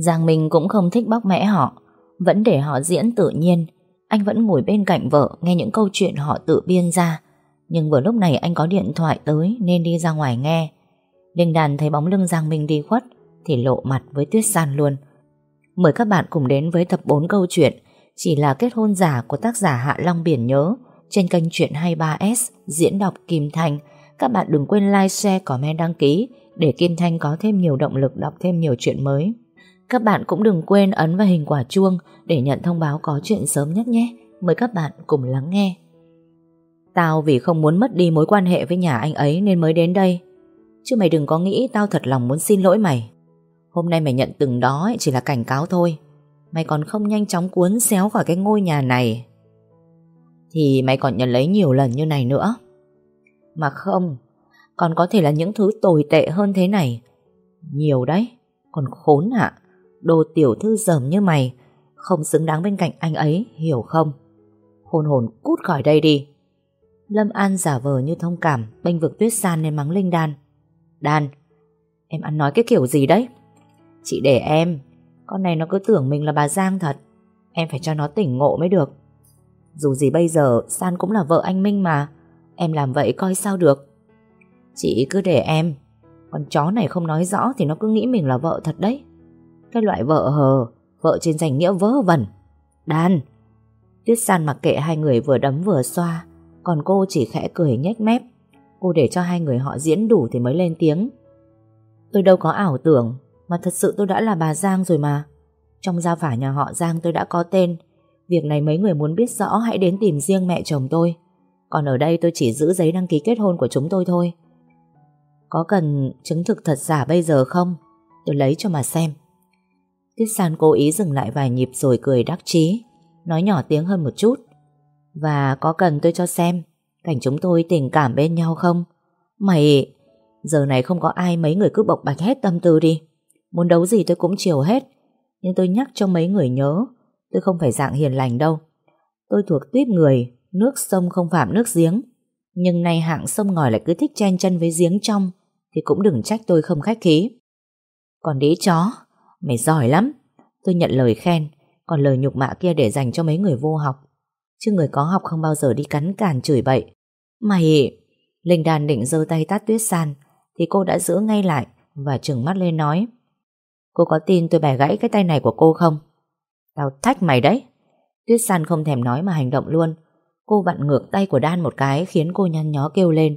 Giang Minh cũng không thích bóc mẽ họ, vẫn để họ diễn tự nhiên. Anh vẫn ngồi bên cạnh vợ nghe những câu chuyện họ tự biên ra. Nhưng vừa lúc này anh có điện thoại tới nên đi ra ngoài nghe. Đình đàn thấy bóng lưng Giang Minh đi khuất thì lộ mặt với Tuyết San luôn. Mời các bạn cùng đến với tập 4 câu chuyện chỉ là kết hôn giả của tác giả Hạ Long Biển Nhớ trên kênh Chuyện 23S diễn đọc Kim Thanh. Các bạn đừng quên like, share, comment, đăng ký để Kim Thanh có thêm nhiều động lực đọc thêm nhiều chuyện mới. Các bạn cũng đừng quên ấn vào hình quả chuông để nhận thông báo có chuyện sớm nhất nhé. Mời các bạn cùng lắng nghe. Tao vì không muốn mất đi mối quan hệ với nhà anh ấy nên mới đến đây. Chứ mày đừng có nghĩ tao thật lòng muốn xin lỗi mày. Hôm nay mày nhận từng đó chỉ là cảnh cáo thôi. Mày còn không nhanh chóng cuốn xéo khỏi cái ngôi nhà này. Thì mày còn nhận lấy nhiều lần như này nữa. Mà không, còn có thể là những thứ tồi tệ hơn thế này. Nhiều đấy, còn khốn ạ. Đồ tiểu thư dởm như mày, không xứng đáng bên cạnh anh ấy, hiểu không? Hồn hồn cút khỏi đây đi. Lâm An giả vờ như thông cảm, bênh vực tuyết san nên mắng Linh Đan. Đan, em ăn nói cái kiểu gì đấy? Chị để em, con này nó cứ tưởng mình là bà Giang thật. Em phải cho nó tỉnh ngộ mới được. Dù gì bây giờ, San cũng là vợ anh Minh mà. Em làm vậy coi sao được. Chị cứ để em. Con chó này không nói rõ thì nó cứ nghĩ mình là vợ thật đấy. Cái loại vợ hờ, vợ trên danh nghĩa vớ vẩn. Đan! Tuyết San mặc kệ hai người vừa đấm vừa xoa, còn cô chỉ khẽ cười nhếch mép. Cô để cho hai người họ diễn đủ thì mới lên tiếng. Tôi đâu có ảo tưởng, mà thật sự tôi đã là bà Giang rồi mà. Trong gia phả nhà họ Giang tôi đã có tên. Việc này mấy người muốn biết rõ hãy đến tìm riêng mẹ chồng tôi. Còn ở đây tôi chỉ giữ giấy đăng ký kết hôn của chúng tôi thôi. Có cần chứng thực thật giả bây giờ không? Tôi lấy cho mà xem. Tuyết San cố ý dừng lại vài nhịp rồi cười đắc chí, nói nhỏ tiếng hơn một chút. Và có cần tôi cho xem cảnh chúng tôi tình cảm bên nhau không? Mày, giờ này không có ai mấy người cứ bộc bạch hết tâm tư đi. Muốn đấu gì tôi cũng chiều hết. Nhưng tôi nhắc cho mấy người nhớ, tôi không phải dạng hiền lành đâu. Tôi thuộc tuyết người, nước sông không phạm nước giếng. Nhưng nay hạng sông ngòi lại cứ thích chen chân với giếng trong, thì cũng đừng trách tôi không khách khí. Còn đĩ chó, Mày giỏi lắm. Tôi nhận lời khen, còn lời nhục mạ kia để dành cho mấy người vô học. Chứ người có học không bao giờ đi cắn càn chửi bậy. Mày... Linh Đan định giơ tay tát tuyết san, thì cô đã giữ ngay lại và trừng mắt lên nói. Cô có tin tôi bẻ gãy cái tay này của cô không? Tao thách mày đấy. Tuyết san không thèm nói mà hành động luôn. Cô vặn ngược tay của Đan một cái khiến cô nhăn nhó kêu lên.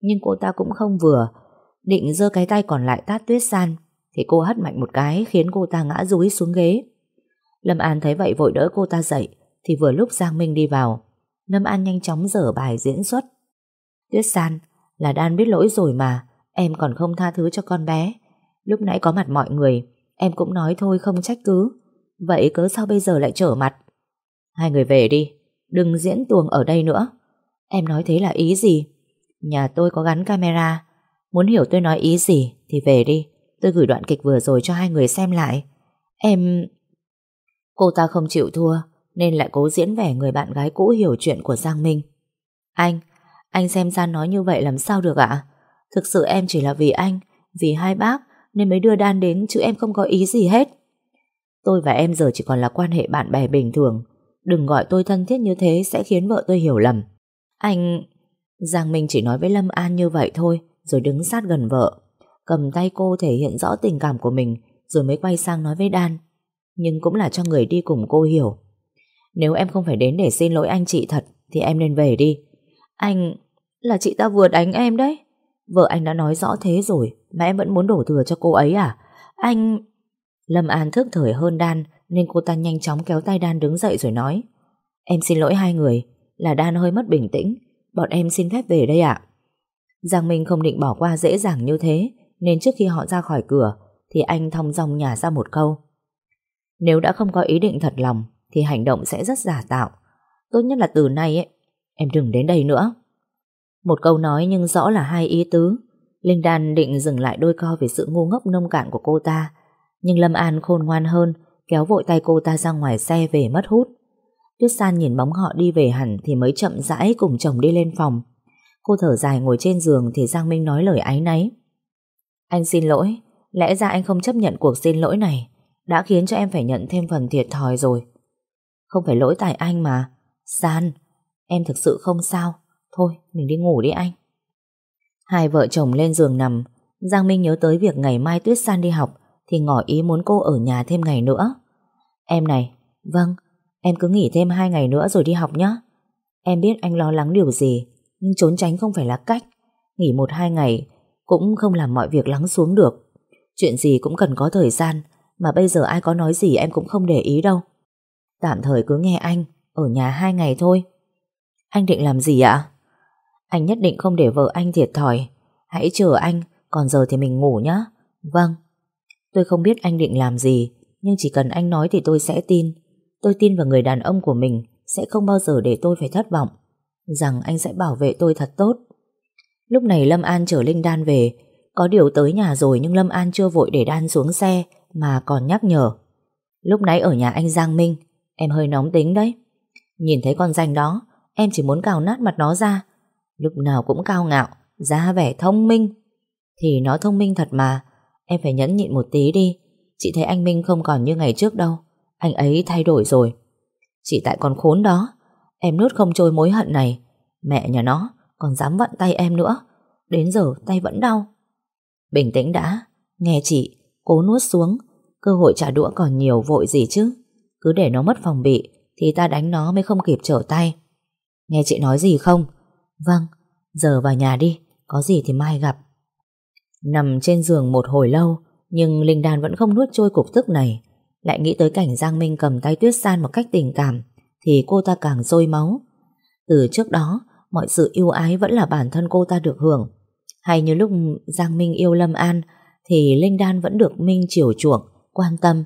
Nhưng cô ta cũng không vừa, định giơ cái tay còn lại tát Tuyết San thì cô hất mạnh một cái khiến cô ta ngã rúi xuống ghế. Lâm An thấy vậy vội đỡ cô ta dậy thì vừa lúc Giang Minh đi vào. Lâm An nhanh chóng dở bài diễn xuất. Tuyết San, là Đan biết lỗi rồi mà, em còn không tha thứ cho con bé. Lúc nãy có mặt mọi người, em cũng nói thôi không trách cứ. Vậy cớ sao bây giờ lại trở mặt? Hai người về đi, đừng diễn tuồng ở đây nữa. Em nói thế là ý gì? Nhà tôi có gắn camera, muốn hiểu tôi nói ý gì thì về đi. Tôi gửi đoạn kịch vừa rồi cho hai người xem lại. Em... Cô ta không chịu thua, Nên lại cố diễn vẻ người bạn gái cũ hiểu chuyện của Giang Minh. Anh Anh xem ra nói như vậy làm sao được ạ? Thực sự em chỉ là vì anh, Vì hai bác, Nên mới đưa Đan đến, chứ em không có ý gì hết. Tôi và em giờ chỉ còn là quan hệ bạn bè bình thường. Đừng gọi tôi thân thiết như thế Sẽ khiến vợ tôi hiểu lầm. Anh... Giang Minh chỉ nói với Lâm An như vậy thôi, Rồi đứng sát gần vợ cầm tay cô thể hiện rõ tình cảm của mình, rồi mới quay sang nói với Đan. Nhưng cũng là cho người đi cùng cô hiểu. Nếu em không phải đến để xin lỗi anh chị thật, thì em nên về đi. Anh... là chị ta vừa đánh em đấy. Vợ anh đã nói rõ thế rồi, mà em vẫn muốn đổ thừa cho cô ấy à? Anh... Lâm An thức thời hơn Đan nên cô ta nhanh chóng kéo tay Đan đứng dậy rồi nói Em xin lỗi hai người, là Đan hơi mất bình tĩnh bọn em xin phép về đây ạ. Giang Minh không định bỏ qua dễ dàng như thế nên trước khi họ ra khỏi cửa thì anh thong dong nhả ra một câu. Nếu đã không có ý định thật lòng thì hành động sẽ rất giả tạo. Tốt nhất là từ nay ấy, em đừng đến đây nữa. Một câu nói nhưng rõ là hai ý tứ. Linh Đan định dừng lại đôi co về sự ngu ngốc nông cạn của cô ta. Nhưng Lâm An khôn ngoan hơn, kéo vội tay cô ta ra ngoài xe về mất hút. Tuyết San nhìn bóng họ đi về hẳn thì mới chậm rãi cùng chồng đi lên phòng. Cô thở dài ngồi trên giường thì Giang Minh nói lời áy náy. Anh xin lỗi, lẽ ra anh không chấp nhận cuộc xin lỗi này. Đã khiến cho em phải nhận thêm phần thiệt thòi rồi. Không phải lỗi tại anh mà. San Em thực sự không sao. Thôi mình đi ngủ đi anh. Hai vợ chồng lên giường nằm. Giang Minh nhớ tới việc ngày mai Tuyết San đi học Thì ngỏ ý muốn cô ở nhà thêm ngày nữa. Em này Vâng Em cứ nghỉ thêm hai ngày nữa rồi đi học nhé Em biết anh lo lắng điều gì Nhưng trốn tránh không phải là cách. Nghỉ một hai ngày cũng không làm mọi việc lắng xuống được. Chuyện gì cũng cần có thời gian, Mà bây giờ ai có nói gì em cũng không để ý đâu. Tạm thời cứ nghe anh, Ở nhà hai ngày thôi. Anh định làm gì ạ? Anh nhất định không để vợ anh thiệt thòi. Hãy chờ anh, Còn giờ thì mình ngủ nhé Vâng. Tôi không biết anh định làm gì, Nhưng chỉ cần anh nói thì tôi sẽ tin. Tôi tin vào người đàn ông của mình Sẽ không bao giờ để tôi phải thất vọng. Rằng anh sẽ bảo vệ tôi thật tốt. Lúc này Lâm An chở Linh Đan về. Có điều tới nhà rồi Nhưng Lâm An chưa vội để Đan xuống xe, Mà còn nhắc nhở. Lúc nãy ở nhà anh Giang Minh, Em hơi nóng tính đấy. Nhìn thấy con danh đó, Em chỉ muốn cào nát mặt nó ra. Lúc nào cũng cao ngạo ra vẻ thông minh. Thì nó thông minh thật mà, Em phải nhẫn nhịn một tí đi. Chị thấy anh Minh không còn như ngày trước đâu. Anh ấy thay đổi rồi. Chỉ tại con khốn đó, Em nuốt không trôi mối hận này. Mẹ nhà nó còn dám vặn tay em nữa. Đến giờ tay vẫn đau. Bình tĩnh đã. Nghe chị, Cố nuốt xuống. Cơ hội trả đũa còn nhiều, vội gì chứ? Cứ để nó mất phòng bị, Thì ta đánh nó mới không kịp trở tay. Nghe chị nói gì không? Vâng Giờ vào nhà đi, Có gì thì mai gặp. Nằm trên giường một hồi lâu, Nhưng Linh Đan vẫn không nuốt trôi cục tức này. Lại nghĩ tới cảnh Giang Minh cầm tay Tuyết San một cách tình cảm, Thì cô ta càng sôi máu. Từ trước đó Mọi sự yêu ái vẫn là bản thân cô ta được hưởng. Hay như lúc Giang Minh yêu Lâm An, Thì Linh Đan vẫn được Minh chiều chuộng, Quan tâm.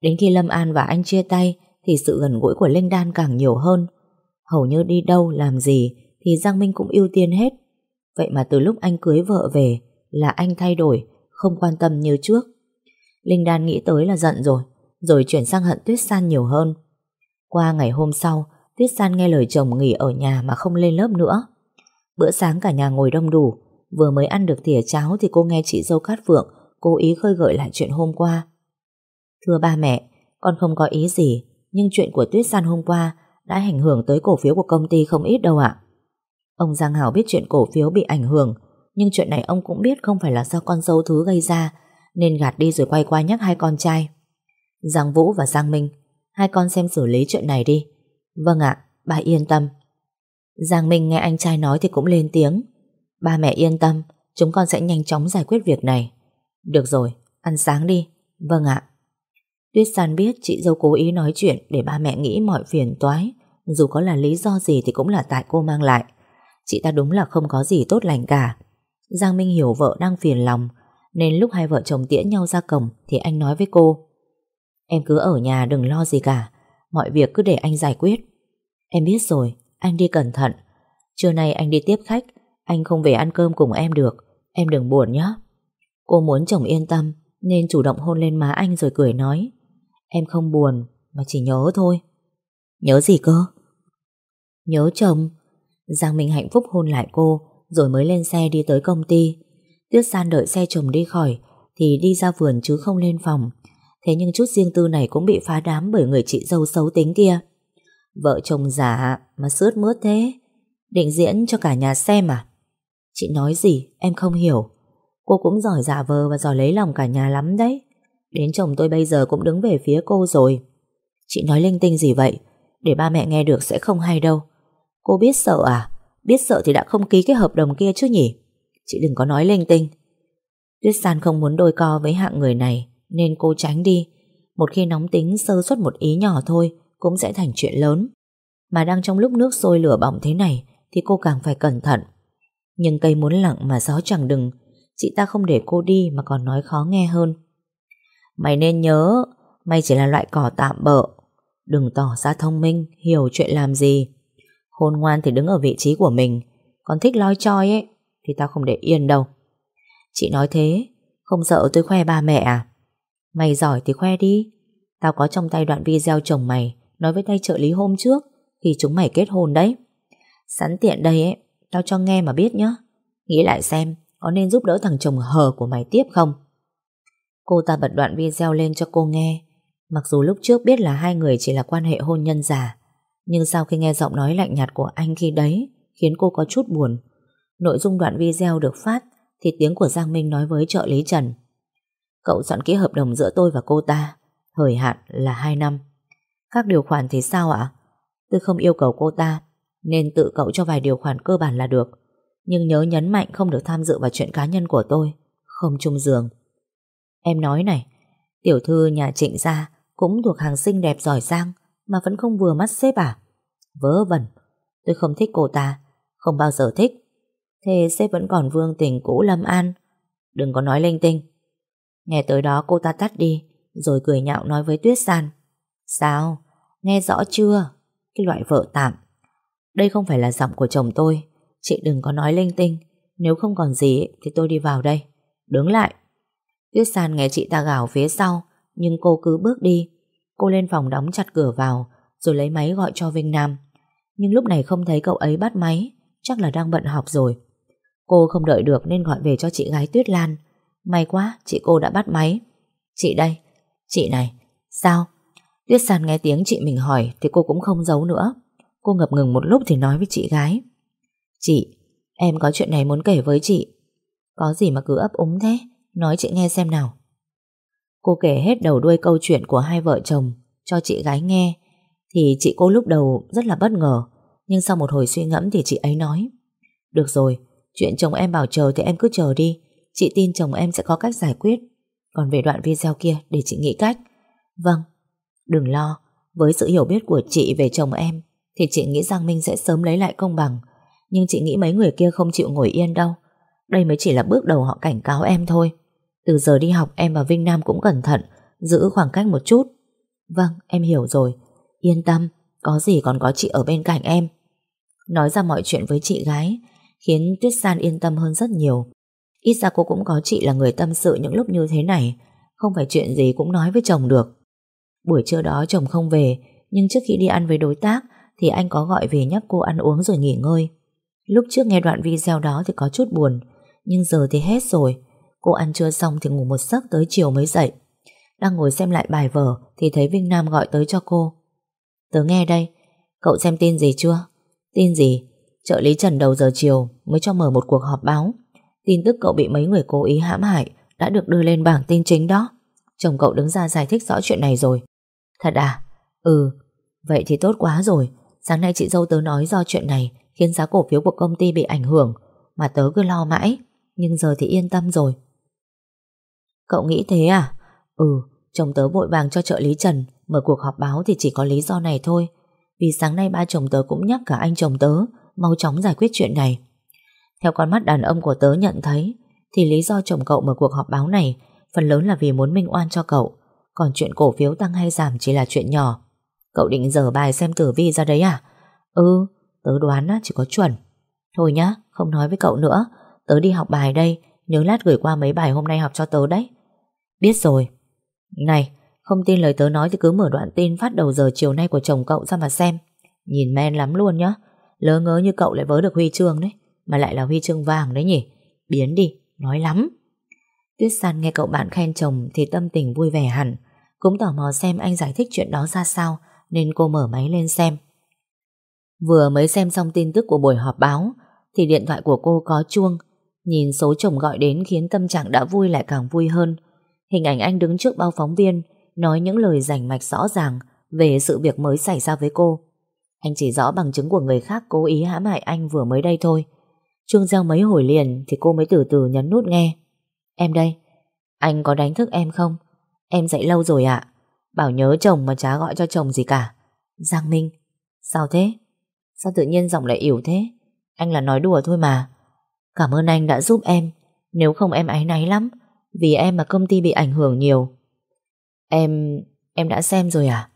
Đến khi Lâm An và anh chia tay, Thì sự gần gũi của Linh Đan càng nhiều hơn. Hầu như đi đâu, làm gì, Thì Giang Minh cũng ưu tiên hết. Vậy mà từ lúc anh cưới vợ về, Là anh thay đổi, Không quan tâm như trước. Linh Đan nghĩ tới là giận rồi Rồi chuyển sang hận Tuyết San nhiều hơn. Qua ngày hôm sau Tuyết San nghe lời chồng nghỉ ở nhà mà không lên lớp nữa. Bữa sáng cả nhà ngồi đông đủ, vừa mới ăn được thìa cháo thì cô nghe chị dâu Cát Phượng cố ý khơi gợi lại chuyện hôm qua. Thưa ba mẹ, con không có ý gì, nhưng chuyện của Tuyết San hôm qua đã ảnh hưởng tới cổ phiếu của công ty không ít đâu ạ. Ông Giang Hảo biết chuyện cổ phiếu bị ảnh hưởng, nhưng chuyện này ông cũng biết không phải là do con dâu thứ gây ra, nên gạt đi rồi quay qua nhắc hai con trai. Giang Vũ và Giang Minh, hai con xem xử lý chuyện này đi. Vâng ạ, bà yên tâm. Giang Minh nghe anh trai nói thì cũng lên tiếng. Ba mẹ yên tâm, chúng con sẽ nhanh chóng giải quyết việc này. Được rồi, ăn sáng đi. Vâng ạ. Tuyết San biết chị dâu cố ý nói chuyện để ba mẹ nghĩ mọi phiền toái. Dù có là lý do gì thì cũng là tại cô mang lại. Chị ta đúng là không có gì tốt lành cả. Giang Minh hiểu vợ đang phiền lòng, nên lúc hai vợ chồng tiễn nhau ra cổng thì anh nói với cô. Em cứ ở nhà đừng lo gì cả, mọi việc cứ để anh giải quyết. Em biết rồi, anh đi cẩn thận. Trưa nay anh đi tiếp khách, anh không về ăn cơm cùng em được. Em đừng buồn nhé. Cô muốn chồng yên tâm, nên chủ động hôn lên má anh rồi cười nói. Em không buồn, mà chỉ nhớ thôi. Nhớ gì cơ? Nhớ chồng. Giang Minh hạnh phúc hôn lại cô, rồi mới lên xe đi tới công ty. Tuyết San đợi xe chồng đi khỏi, thì đi ra vườn chứ không lên phòng. Thế nhưng chút riêng tư này cũng bị phá đám bởi người chị dâu xấu tính kia. Vợ chồng giả mà sướt mướt thế, Định diễn cho cả nhà xem à? Chị nói gì, em không hiểu. Cô cũng giỏi giả vờ và giỏi lấy lòng cả nhà lắm đấy. Đến chồng tôi bây giờ cũng đứng về phía cô rồi. Chị nói linh tinh gì vậy? Để ba mẹ nghe được sẽ không hay đâu. Cô biết sợ à? Biết sợ thì đã không ký cái hợp đồng kia chứ nhỉ? Chị đừng có nói linh tinh. Tuyết San không muốn đôi co với hạng người này. Nên cô tránh đi Một khi nóng tính sơ suất một ý nhỏ thôi cũng sẽ thành chuyện lớn. Mà đang trong lúc nước sôi lửa bỏng thế này thì cô càng phải cẩn thận. Nhưng cây muốn lặng mà gió chẳng đừng, chị ta không để cô đi mà còn nói khó nghe hơn. Mày nên nhớ, mày chỉ là loại cỏ tạm bợ. Đừng tỏ ra thông minh, hiểu chuyện làm gì. Khôn ngoan thì đứng ở vị trí của mình, còn thích loi choi ấy, thì tao không để yên đâu. Chị nói thế, không sợ tôi khoe ba mẹ à? Mày giỏi thì khoe đi. Tao có trong tay đoạn video chồng mày nói với tay trợ lý hôm trước khi chúng mày kết hôn đấy. Sẵn tiện đây ấy, tao cho nghe mà biết nhá. Nghĩ lại xem, có nên giúp đỡ thằng chồng hờ của mày tiếp không? Cô ta bật đoạn video lên cho cô nghe, Mặc dù lúc trước biết là hai người chỉ là quan hệ hôn nhân giả, nhưng sau khi nghe giọng nói lạnh nhạt của anh khi đấy, khiến cô có chút buồn. Nội dung đoạn video được phát thì tiếng của Giang Minh nói với trợ lý Trần. Cậu soạn ký hợp đồng giữa tôi và cô ta, thời hạn là 2 năm. Các điều khoản thì sao ạ? Tôi không yêu cầu cô ta, nên tự cậu cho vài điều khoản cơ bản là được. Nhưng nhớ nhấn mạnh không được tham dự vào chuyện cá nhân của tôi, không chung giường. Em nói này, tiểu thư nhà trịnh gia cũng thuộc hàng xinh đẹp giỏi giang mà vẫn không vừa mắt sếp à? Vớ vẩn, tôi không thích cô ta, không bao giờ thích. Thế sếp vẫn còn vương tình cũ Lâm An. Đừng có nói linh tinh. Nghe tới đó cô ta tắt đi, rồi cười nhạo nói với Tuyết San. Sao? Nghe rõ chưa? Cái loại vợ tạm. Đây không phải là giọng của chồng tôi. Chị đừng có nói linh tinh. Nếu không còn gì thì tôi đi vào đây. Đứng lại. Tuyết San nghe chị ta gào phía sau, nhưng cô cứ bước đi. Cô lên phòng đóng chặt cửa vào, rồi lấy máy gọi cho Vinh Nam. Nhưng lúc này không thấy cậu ấy bắt máy, chắc là đang bận học rồi. Cô không đợi được nên gọi về cho chị gái Tuyết Lan. May quá, chị cô đã bắt máy. Chị đây. Chị này. Sao? Tuyết sàn nghe tiếng chị mình hỏi thì cô cũng không giấu nữa. Cô ngập ngừng một lúc thì nói với chị gái. Chị, em có chuyện này muốn kể với chị. Có gì mà cứ ấp úng thế? Nói chị nghe xem nào. Cô kể hết đầu đuôi câu chuyện của hai vợ chồng cho chị gái nghe. Thì chị cô lúc đầu rất là bất ngờ. Nhưng sau một hồi suy ngẫm thì chị ấy nói. Được rồi, chuyện chồng em bảo chờ thì em cứ chờ đi. Chị tin chồng em sẽ có cách giải quyết. Còn về đoạn video kia để chị nghĩ cách. Vâng, đừng lo. Với sự hiểu biết của chị về chồng em thì chị nghĩ Giang Minh sẽ sớm lấy lại công bằng. Nhưng chị nghĩ mấy người kia không chịu ngồi yên đâu. Đây mới chỉ là bước đầu họ cảnh cáo em thôi. Từ giờ đi học em và Vinh Nam cũng cẩn thận, giữ khoảng cách một chút. Vâng, em hiểu rồi. Yên tâm, có gì còn có chị ở bên cạnh em. Nói ra mọi chuyện với chị gái, khiến Tuyết San yên tâm hơn rất nhiều. Ít ra cô cũng có chị là người tâm sự những lúc như thế này, không phải chuyện gì cũng nói với chồng được. Buổi trưa đó chồng không về, nhưng trước khi đi ăn với đối tác thì anh có gọi về nhắc cô ăn uống rồi nghỉ ngơi. Lúc trước nghe đoạn video đó thì có chút buồn, nhưng giờ thì hết rồi. Cô ăn trưa xong thì ngủ một giấc tới chiều mới dậy. Đang ngồi xem lại bài vở thì thấy Vinh Nam gọi tới cho cô. Tớ nghe đây, cậu xem tin gì chưa? Tin gì? Trợ lý Trần đầu giờ chiều mới cho mở một cuộc họp báo. Tin tức cậu bị mấy người cố ý hãm hại đã được đưa lên bảng tin chính đó. Chồng cậu đứng ra giải thích rõ chuyện này rồi. Thật à? Ừ, vậy thì tốt quá rồi. Sáng nay chị dâu tớ nói do chuyện này khiến giá cổ phiếu của công ty bị ảnh hưởng mà tớ cứ lo mãi. Nhưng giờ thì yên tâm rồi. Cậu nghĩ thế à? Ừ, chồng tớ vội vàng cho trợ lý Trần mở cuộc họp báo thì chỉ có lý do này thôi. Vì sáng nay ba chồng tớ cũng nhắc cả anh chồng tớ mau chóng giải quyết chuyện này. Theo con mắt đàn ông của tớ nhận thấy thì lý do chồng cậu mở cuộc họp báo này phần lớn là vì muốn minh oan cho cậu. Còn chuyện cổ phiếu tăng hay giảm chỉ là chuyện nhỏ. Cậu định dở bài xem tử vi ra đấy à? Ừ, tớ đoán chỉ có chuẩn. Thôi nhá, không nói với cậu nữa. Tớ đi học bài đây, nhớ lát gửi qua mấy bài hôm nay học cho tớ đấy. Biết rồi. Này, không tin lời tớ nói thì cứ mở đoạn tin phát đầu giờ chiều nay của chồng cậu ra mà xem. Nhìn men lắm luôn nhá. Lỡ ngớ như cậu lại vớ được huy chương đấy. Mà lại là huy chương vàng đấy nhỉ. Biến đi, nói lắm. Tuyết San nghe cậu bạn khen chồng thì tâm tình vui vẻ hẳn. Cũng tò mò xem anh giải thích chuyện đó ra sao nên cô mở máy lên xem. Vừa mới xem xong tin tức của buổi họp báo thì điện thoại của cô có chuông. Nhìn số chồng gọi đến khiến tâm trạng đã vui lại càng vui hơn. Hình ảnh anh đứng trước bao phóng viên nói những lời rành mạch rõ ràng về sự việc mới xảy ra với cô. Anh chỉ rõ bằng chứng của người khác cố ý hãm hại anh vừa mới đây thôi. Chuông reo mấy hồi liền thì cô mới từ từ nhấn nút nghe. Em đây, anh có đánh thức em không? Em dậy lâu rồi ạ. Bảo nhớ chồng mà chả gọi cho chồng gì cả. Giang Minh, sao thế? Sao tự nhiên giọng lại ỉu thế? Anh là nói đùa thôi mà. Cảm ơn anh đã giúp em. Nếu không em áy náy lắm. Vì em mà công ty bị ảnh hưởng nhiều. Em... em đã xem rồi à?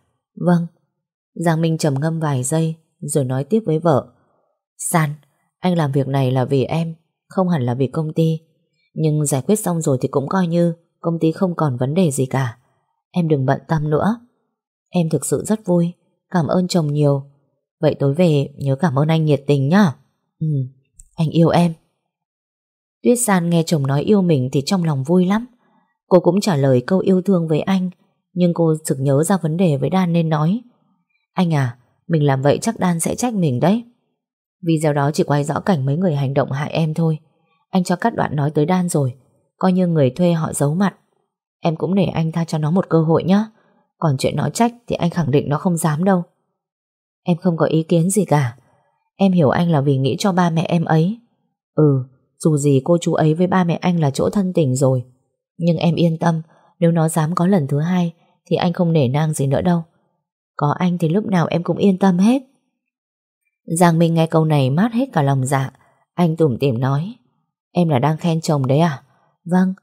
Vâng. Giang Minh trầm ngâm vài giây rồi nói tiếp với vợ. San, anh làm việc này là vì em, không hẳn là vì công ty. Nhưng giải quyết xong rồi thì cũng coi như công ty không còn vấn đề gì cả. Em đừng bận tâm nữa. Em thực sự rất vui, cảm ơn chồng nhiều. Vậy tối về nhớ cảm ơn anh nhiệt tình nhá. Ừ, anh yêu em. Tuyết San nghe chồng nói yêu mình thì trong lòng vui lắm. Cô cũng trả lời câu yêu thương với anh, Nhưng cô sực nhớ ra vấn đề với Đan nên nói Anh à Mình làm vậy chắc Đan sẽ trách mình đấy Video đó chỉ quay rõ cảnh mấy người hành động hại em thôi. Anh cho cắt đoạn nói tới Đan rồi, Coi như người thuê họ giấu mặt. Em cũng để anh tha cho nó một cơ hội nhé Còn chuyện nó trách Thì anh khẳng định nó không dám đâu. Em không có ý kiến gì cả. Em hiểu anh là vì nghĩ cho ba mẹ em ấy. Ừ Dù gì cô chú ấy với ba mẹ anh là chỗ thân tình rồi. Nhưng em yên tâm, Nếu nó dám có lần thứ hai Thì anh không nể nang gì nữa đâu. Có anh thì lúc nào em cũng yên tâm hết. Giang Minh nghe câu này mát hết cả lòng dạ. Anh tủm tỉm nói, Em là đang khen chồng đấy à? Vâng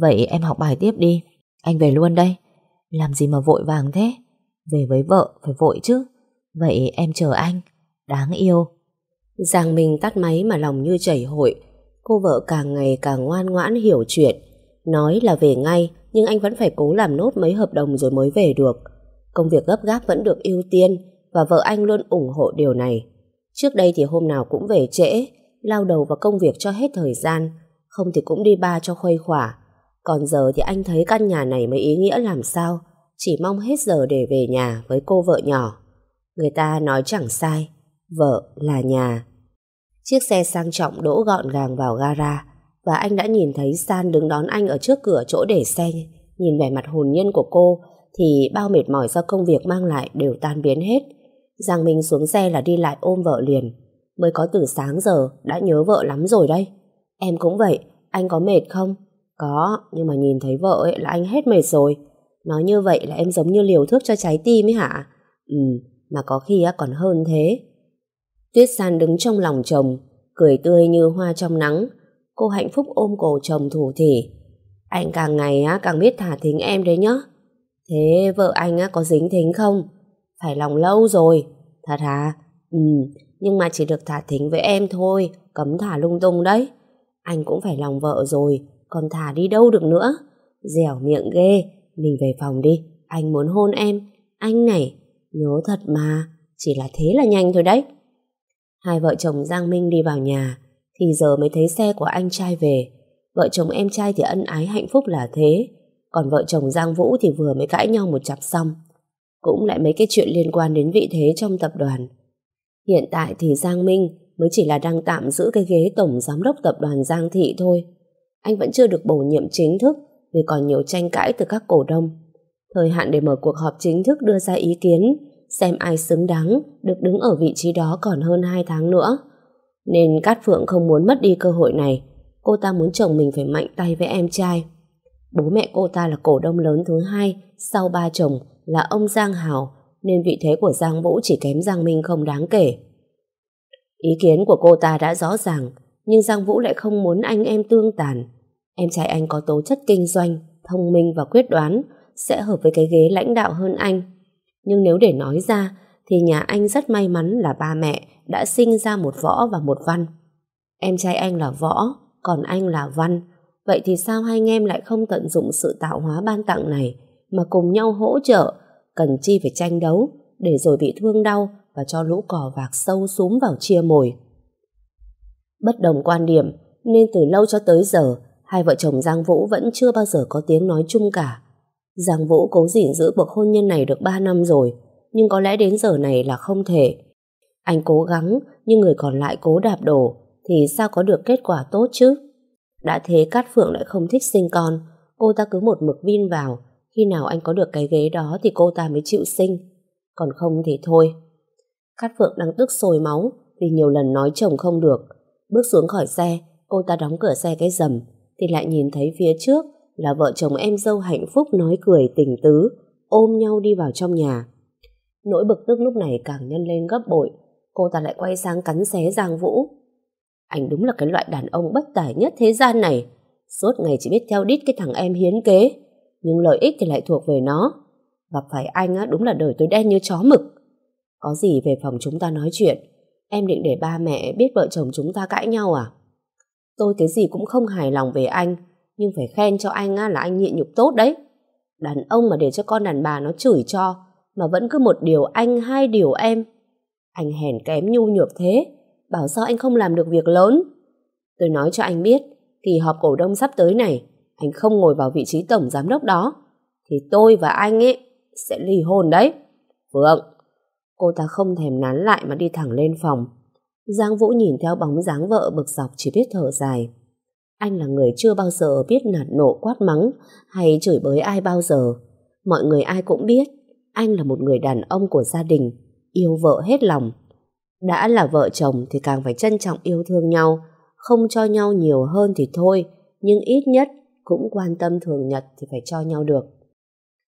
Vậy em học bài tiếp đi. Anh về luôn đây. Làm gì mà vội vàng thế? Về với vợ phải vội chứ. Vậy em chờ anh. Đáng yêu. Giang Minh tắt máy mà lòng như chảy hội. Cô vợ càng ngày càng ngoan ngoãn hiểu chuyện. Nói là về ngay, Nhưng anh vẫn phải cố làm nốt mấy hợp đồng rồi mới về được. Công việc gấp gáp vẫn được ưu tiên Và vợ anh luôn ủng hộ điều này. Trước đây thì hôm nào cũng về trễ, Lao đầu vào công việc cho hết thời gian, Không thì cũng đi ba cho khuây khỏa. Còn giờ thì anh thấy căn nhà này mới ý nghĩa làm sao, Chỉ mong hết giờ để về nhà với cô vợ nhỏ. Người ta nói chẳng sai, Vợ là nhà. Chiếc xe sang trọng đỗ gọn gàng vào gara, Và anh đã nhìn thấy San đứng đón anh ở trước cửa chỗ để xe. Nhìn vẻ mặt hồn nhiên của cô, Thì bao mệt mỏi do công việc mang lại đều tan biến hết. Giang Minh xuống xe là đi lại ôm vợ liền Mới có từ sáng giờ Đã nhớ vợ lắm rồi đây Em cũng vậy, anh có mệt không? Có, nhưng mà nhìn thấy vợ ấy là anh hết mệt rồi Nói như vậy là em giống như liều thuốc cho trái tim ấy hả? Ừ, mà có khi còn hơn thế. Tuyết San đứng trong lòng chồng, cười tươi như hoa trong nắng. Cô hạnh phúc ôm cổ chồng thủ thỉ. Anh càng ngày càng biết thả thính em đấy nhá. Thế vợ anh có dính thính không? Phải lòng lâu rồi. Thật hả? Ừ, nhưng mà chỉ được thả thính với em thôi, cấm thả lung tung đấy. Anh cũng phải lòng vợ rồi, còn thả đi đâu được nữa. Dẻo miệng ghê, mình về phòng đi, anh muốn hôn em. Anh này, Nhớ thật mà, chỉ là thế là nhanh thôi đấy. Hai vợ chồng Giang Minh đi vào nhà, thì giờ mới thấy xe của anh trai về. Vợ chồng em trai thì ân ái hạnh phúc là thế, còn vợ chồng Giang Vũ thì vừa mới cãi nhau một chặp xong. Cũng lại mấy cái chuyện liên quan đến vị thế trong tập đoàn. Hiện tại thì Giang Minh mới chỉ là đang tạm giữ cái ghế tổng giám đốc tập đoàn Giang Thị thôi. Anh vẫn chưa được bổ nhiệm chính thức vì còn nhiều tranh cãi từ các cổ đông. Thời hạn để mở cuộc họp chính thức đưa ra ý kiến, xem ai xứng đáng được đứng ở vị trí đó còn hơn 2 tháng nữa. Nên Cát Phượng không muốn mất đi cơ hội này. Cô ta muốn chồng mình phải mạnh tay với em trai. Bố mẹ cô ta là cổ đông lớn thứ hai sau ba chồng là ông Giang Hào nên vị thế của Giang Vũ chỉ kém Giang Minh không đáng kể. Ý kiến của cô ta đã rõ ràng nhưng Giang Vũ lại không muốn anh em tương tàn. Em trai anh có tố chất kinh doanh, thông minh và quyết đoán sẽ hợp với cái ghế lãnh đạo hơn anh. Nhưng nếu để nói ra, thì nhà anh rất may mắn là ba mẹ đã sinh ra một võ và một văn. Em trai anh là võ, còn anh là văn. Vậy thì sao hai anh em lại không tận dụng sự tạo hóa ban tặng này mà cùng nhau hỗ trợ, cần chi phải tranh đấu để rồi bị thương đau và cho lũ cò vạc sâu súm vào chia mồi. Bất đồng quan điểm nên từ lâu cho tới giờ hai vợ chồng Giang Vũ vẫn chưa bao giờ có tiếng nói chung cả. Giang Vũ cố gìn giữ cuộc hôn nhân này được 3 năm rồi, nhưng có lẽ đến giờ này là không thể. Anh cố gắng, nhưng người còn lại cố đạp đổ, thì sao có được kết quả tốt chứ? Đã thế Cát Phượng lại không thích sinh con, cô ta cứ một mực vin vào, khi nào anh có được cái ghế đó thì cô ta mới chịu sinh, còn không thì thôi. Cát Phượng đang tức sôi máu vì nhiều lần nói chồng không được. Bước xuống khỏi xe, cô ta đóng cửa xe cái rầm, thì lại nhìn thấy phía trước là vợ chồng em dâu hạnh phúc nói cười tình tứ, ôm nhau đi vào trong nhà. Nỗi bực tức lúc này càng nhân lên gấp bội, cô ta lại quay sang cắn xé Giang Vũ. Anh đúng là cái loại đàn ông bất tài nhất thế gian này, suốt ngày chỉ biết theo đít cái thằng em hiến kế, nhưng lợi ích thì lại thuộc về nó. Gặp phải anh á, đúng là đời tôi đen như chó mực. Có gì về phòng chúng ta nói chuyện, em định để ba mẹ biết vợ chồng chúng ta cãi nhau à? Tôi cái gì cũng không hài lòng về anh, nhưng phải khen cho anh á, là anh nhịn nhục tốt đấy. Đàn ông mà để cho con đàn bà nó chửi cho, mà vẫn cứ một điều anh hai điều em. Anh hèn kém nhu nhược thế, bảo sao anh không làm được việc lớn. Tôi nói cho anh biết, kỳ họp cổ đông sắp tới này, anh không ngồi vào vị trí tổng giám đốc đó, thì tôi và anh ấy sẽ ly hôn đấy. Phượng! Cô ta không thèm nán lại mà đi thẳng lên phòng. Giang Vũ nhìn theo bóng dáng vợ bực dọc chỉ biết thở dài. Anh là người chưa bao giờ biết nạt nộ quát mắng hay chửi bới ai bao giờ. Mọi người ai cũng biết anh là một người đàn ông của gia đình, yêu vợ hết lòng. Đã là vợ chồng thì càng phải trân trọng yêu thương nhau, không cho nhau nhiều hơn thì thôi, nhưng ít nhất cũng quan tâm thường nhật thì phải cho nhau được.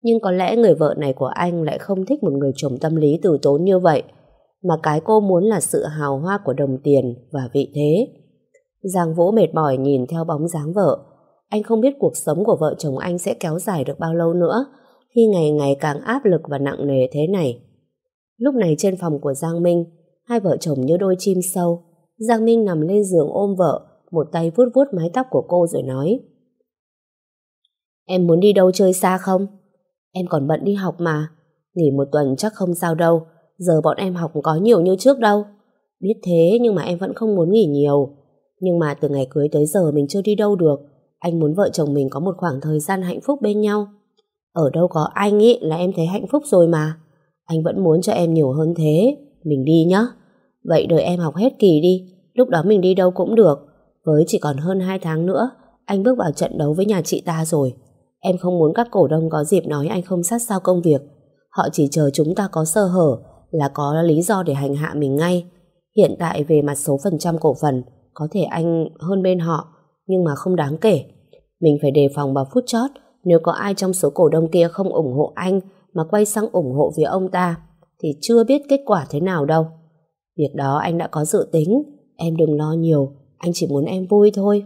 Nhưng có lẽ người vợ này của anh lại không thích một người chồng tâm lý từ tốn như vậy, mà cái cô muốn là sự hào hoa của đồng tiền và vị thế. Giang Vũ mệt mỏi nhìn theo bóng dáng vợ. Anh không biết cuộc sống của vợ chồng anh sẽ kéo dài được bao lâu nữa khi ngày ngày càng áp lực và nặng nề thế này. Lúc này trên phòng của Giang Minh, hai vợ chồng như đôi chim sâu. Giang Minh nằm lên giường ôm vợ, một tay vuốt vuốt mái tóc của cô rồi nói Em muốn đi đâu chơi xa không? Em còn bận đi học mà. Nghỉ một tuần chắc không sao đâu. Giờ bọn em học có nhiều như trước đâu. Biết thế nhưng mà em vẫn không muốn nghỉ nhiều. Nhưng mà từ ngày cưới tới giờ mình chưa đi đâu được. Anh muốn vợ chồng mình có một khoảng thời gian hạnh phúc bên nhau. Ở đâu có anh ý là em thấy hạnh phúc rồi mà. Anh vẫn muốn cho em nhiều hơn thế. Mình đi nhá. Vậy đợi em học hết kỳ đi. Lúc đó mình đi đâu cũng được. Với chỉ còn hơn 2 tháng nữa, anh bước vào trận đấu với nhà chị ta rồi. Em không muốn các cổ đông có dịp nói anh không sát sao công việc. Họ chỉ chờ chúng ta có sơ hở là có lý do để hành hạ mình ngay. Hiện tại về mặt số phần trăm cổ phần, có thể anh hơn bên họ, nhưng mà không đáng kể. Mình phải đề phòng vào phút chót nếu có ai trong số cổ đông kia không ủng hộ anh mà quay sang ủng hộ phía ông ta thì chưa biết kết quả thế nào đâu. Việc đó anh đã có dự tính, em đừng lo nhiều, anh chỉ muốn em vui thôi.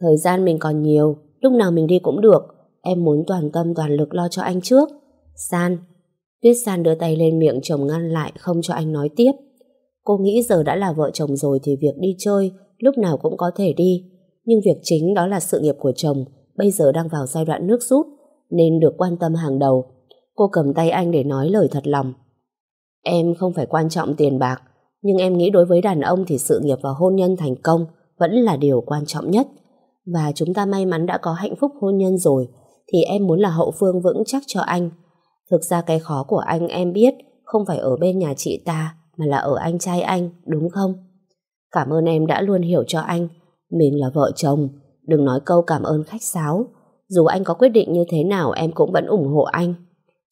Thời gian mình còn nhiều, lúc nào mình đi cũng được, em muốn toàn tâm toàn lực lo cho anh trước. San, Tuyết San đưa tay lên miệng chồng ngăn lại không cho anh nói tiếp. Cô nghĩ giờ đã là vợ chồng rồi thì việc đi chơi lúc nào cũng có thể đi. Nhưng việc chính đó là sự nghiệp của chồng bây giờ đang vào giai đoạn nước rút nên được quan tâm hàng đầu. Cô cầm tay anh để nói lời thật lòng. Em không phải quan trọng tiền bạc nhưng em nghĩ đối với đàn ông thì sự nghiệp và hôn nhân thành công vẫn là điều quan trọng nhất. Và chúng ta may mắn đã có hạnh phúc hôn nhân rồi thì em muốn là hậu phương vững chắc cho anh. Thực ra cái khó của anh em biết không phải ở bên nhà chị ta mà là ở anh trai anh, đúng không? Cảm ơn em đã luôn hiểu cho anh. Mình là vợ chồng, đừng nói câu cảm ơn khách sáo. Dù anh có quyết định như thế nào em cũng vẫn ủng hộ anh.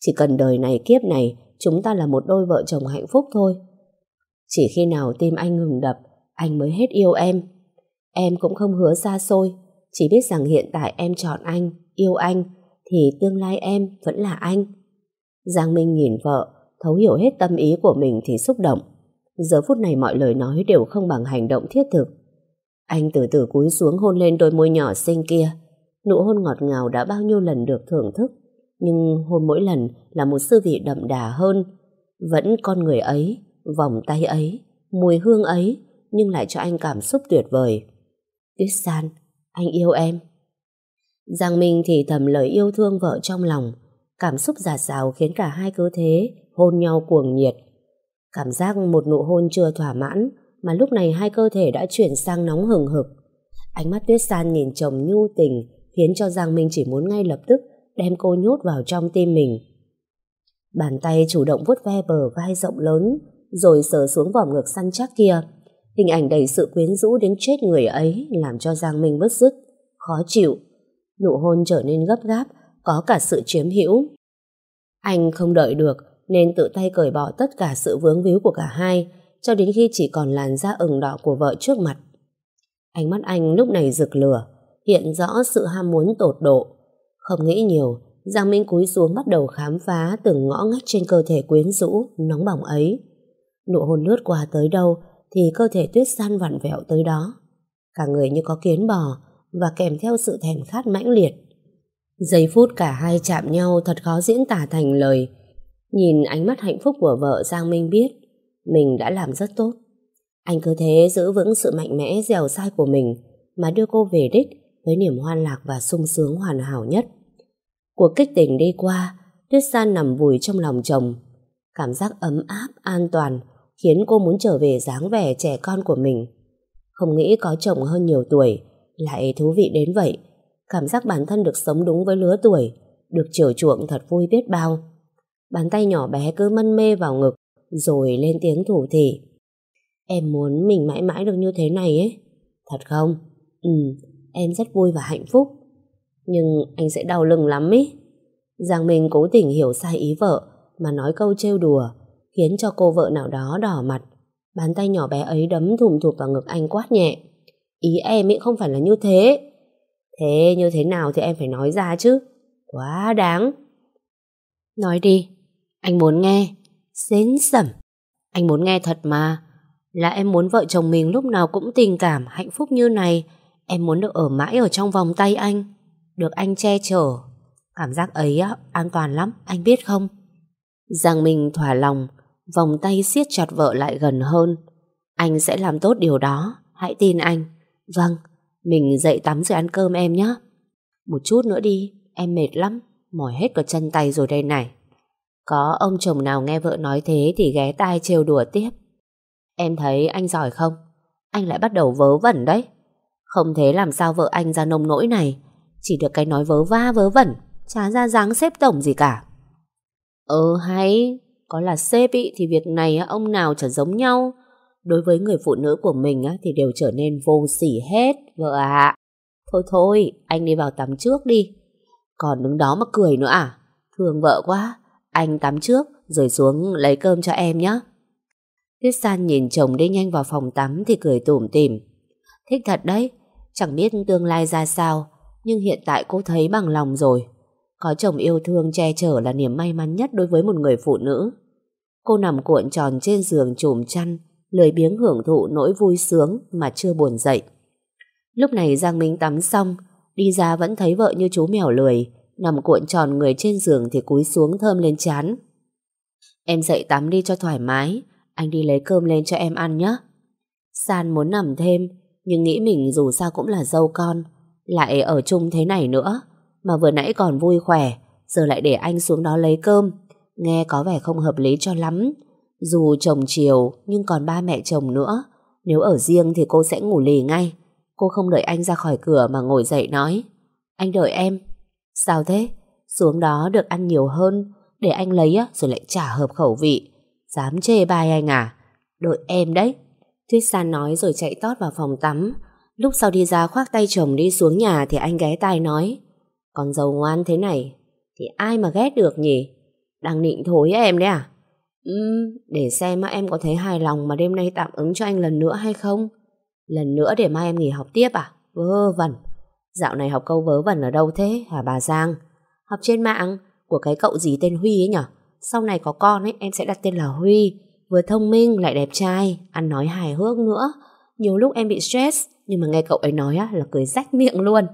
Chỉ cần đời này kiếp này chúng ta là một đôi vợ chồng hạnh phúc thôi. Chỉ khi nào tim anh ngừng đập, anh mới hết yêu em. Em cũng không hứa xa xôi, chỉ biết rằng hiện tại em chọn anh, yêu anh, thì tương lai em vẫn là anh. Giang Minh nhìn vợ, thấu hiểu hết tâm ý của mình thì xúc động. Giờ phút này mọi lời nói đều không bằng hành động thiết thực. Anh từ từ cúi xuống hôn lên đôi môi nhỏ xinh kia. Nụ hôn ngọt ngào đã bao nhiêu lần được thưởng thức, nhưng hôn mỗi lần là một sư vị đậm đà hơn. Vẫn con người ấy, vòng tay ấy, mùi hương ấy, nhưng lại cho anh cảm xúc tuyệt vời. Tuyết San, anh yêu em. Giang Minh thì thầm lời yêu thương vợ trong lòng, cảm xúc giả dào khiến cả hai cứ thế hôn nhau cuồng nhiệt. Cảm giác một nụ hôn chưa thỏa mãn, mà lúc này hai cơ thể đã chuyển sang nóng hừng hực. Ánh mắt Tuyết San nhìn chồng nhu tình, khiến cho Giang Minh chỉ muốn ngay lập tức đem cô nhốt vào trong tim mình. Bàn tay chủ động vuốt ve bờ vai rộng lớn, rồi sờ xuống vòng ngực săn chắc kia. Hình ảnh đầy sự quyến rũ đến chết người ấy làm cho Giang Minh bứt rứt, khó chịu. Nụ hôn trở nên gấp gáp, có cả sự chiếm hữu. Anh không đợi được nên tự tay cởi bỏ tất cả sự vướng víu của cả hai cho đến khi chỉ còn làn da ửng đỏ của vợ trước mặt. Ánh mắt anh lúc này rực lửa, hiện rõ sự ham muốn tột độ. Không nghĩ nhiều, Giang Minh cúi xuống bắt đầu khám phá từng ngõ ngách trên cơ thể quyến rũ, nóng bỏng ấy. Nụ hôn lướt qua tới đâu thì cơ thể tuyết san vặn vẹo tới đó. Cả người như có kiến bò và kèm theo sự thèm khát mãnh liệt. Giây phút cả hai chạm nhau thật khó diễn tả thành lời. Nhìn ánh mắt hạnh phúc của vợ Giang Minh biết mình đã làm rất tốt. Anh cứ thế giữ vững sự mạnh mẽ dẻo sai của mình mà đưa cô về đích với niềm hoan lạc và sung sướng hoàn hảo nhất. Cuộc kích tình đi qua, Tuyết San nằm vùi trong lòng chồng. Cảm giác ấm áp, an toàn khiến cô muốn trở về dáng vẻ trẻ con của mình. Không nghĩ có chồng hơn nhiều tuổi lại thú vị đến vậy. Cảm giác bản thân được sống đúng với lứa tuổi, được chiều chuộng thật vui biết bao. Bàn tay nhỏ bé cứ mân mê vào ngực, rồi lên tiếng thủ thỉ. Em muốn mình mãi mãi được như thế này ấy. Thật không? Ừ, em rất vui và hạnh phúc. Nhưng anh sẽ đau lưng lắm ý. Giang Minh cố tình hiểu sai ý vợ mà nói câu trêu đùa khiến cho cô vợ nào đó đỏ mặt. Bàn tay nhỏ bé ấy đấm thùm thụp vào ngực anh quát nhẹ. Ý em ấy không phải là như thế. Thế như thế nào thì em phải nói ra chứ. Quá đáng. Nói đi. Anh muốn nghe. Xến sẩm. Anh muốn nghe thật mà. Là em muốn vợ chồng mình lúc nào cũng tình cảm, hạnh phúc như này. Em muốn được ở mãi ở trong vòng tay anh. Được anh che chở. Cảm giác ấy á, an toàn lắm, anh biết không? Giang Minh thỏa lòng, vòng tay siết chặt vợ lại gần hơn. Anh sẽ làm tốt điều đó, hãy tin anh. Vâng, mình dậy tắm rồi ăn cơm em nhé. Một chút nữa đi, em mệt lắm, mỏi hết cả chân tay rồi đây này. Có ông chồng nào nghe vợ nói thế thì ghé tai trêu đùa tiếp. Em thấy anh giỏi không? Anh lại bắt đầu vớ vẩn đấy. Không thế làm sao vợ anh ra nông nỗi này. Chỉ được cái nói vớ va vớ vẩn, chả ra dáng xếp tổng gì cả. Ờ hay, có là sếp ý thì việc này ông nào chả giống nhau. Đối với người phụ nữ của mình thì đều trở nên vô sỉ hết, vợ ạ. Thôi thôi, anh đi vào tắm trước đi. Còn đứng đó mà cười nữa à? Thương vợ quá. Anh tắm trước, rồi xuống lấy cơm cho em nhé. Tuyết San nhìn chồng đi nhanh vào phòng tắm thì cười tủm tỉm. Thích thật đấy, chẳng biết tương lai ra sao, nhưng hiện tại cô thấy bằng lòng rồi. Có chồng yêu thương che chở là niềm may mắn nhất đối với một người phụ nữ. Cô nằm cuộn tròn trên giường trùm chăn, lười biếng hưởng thụ nỗi vui sướng mà chưa buồn dậy. Lúc này Giang Minh tắm xong, đi ra vẫn thấy vợ như chú mèo lười, nằm cuộn tròn người trên giường thì cúi xuống thơm lên chán. Em dậy tắm đi cho thoải mái, anh đi lấy cơm lên cho em ăn nhé. San muốn nằm thêm, nhưng nghĩ mình dù sao cũng là dâu con, lại ở chung thế này nữa, mà vừa nãy còn vui khỏe, giờ lại để anh xuống đó lấy cơm, nghe có vẻ không hợp lý cho lắm. Dù chồng chiều, nhưng còn ba mẹ chồng nữa, nếu ở riêng thì cô sẽ ngủ lì ngay. Cô không đợi anh ra khỏi cửa mà ngồi dậy nói, anh đợi em. Sao thế? Xuống đó được ăn nhiều hơn, để anh lấy rồi lại trả hợp khẩu vị. Dám chê bai anh à? Đợi em đấy. Tuyết San nói rồi chạy tót vào phòng tắm. Lúc sau đi ra khoác tay chồng đi xuống nhà thì anh ghé tai nói Con dâu ngoan thế này thì ai mà ghét được nhỉ? Đang nịnh thối em đấy à? Ừ, để xem mà em có thấy hài lòng mà đêm nay tạm ứng cho anh lần nữa hay không? Lần nữa để mai em nghỉ học tiếp à? Vớ vẩn. Dạo này học câu vớ vẩn ở đâu thế hả bà Giang? Học trên mạng của cái cậu gì tên Huy ấy nhở? Sau này có con ấy em sẽ đặt tên là Huy Vừa thông minh lại đẹp trai Ăn nói hài hước nữa Nhiều lúc em bị stress Nhưng mà nghe cậu ấy nói á, là cười rách miệng luôn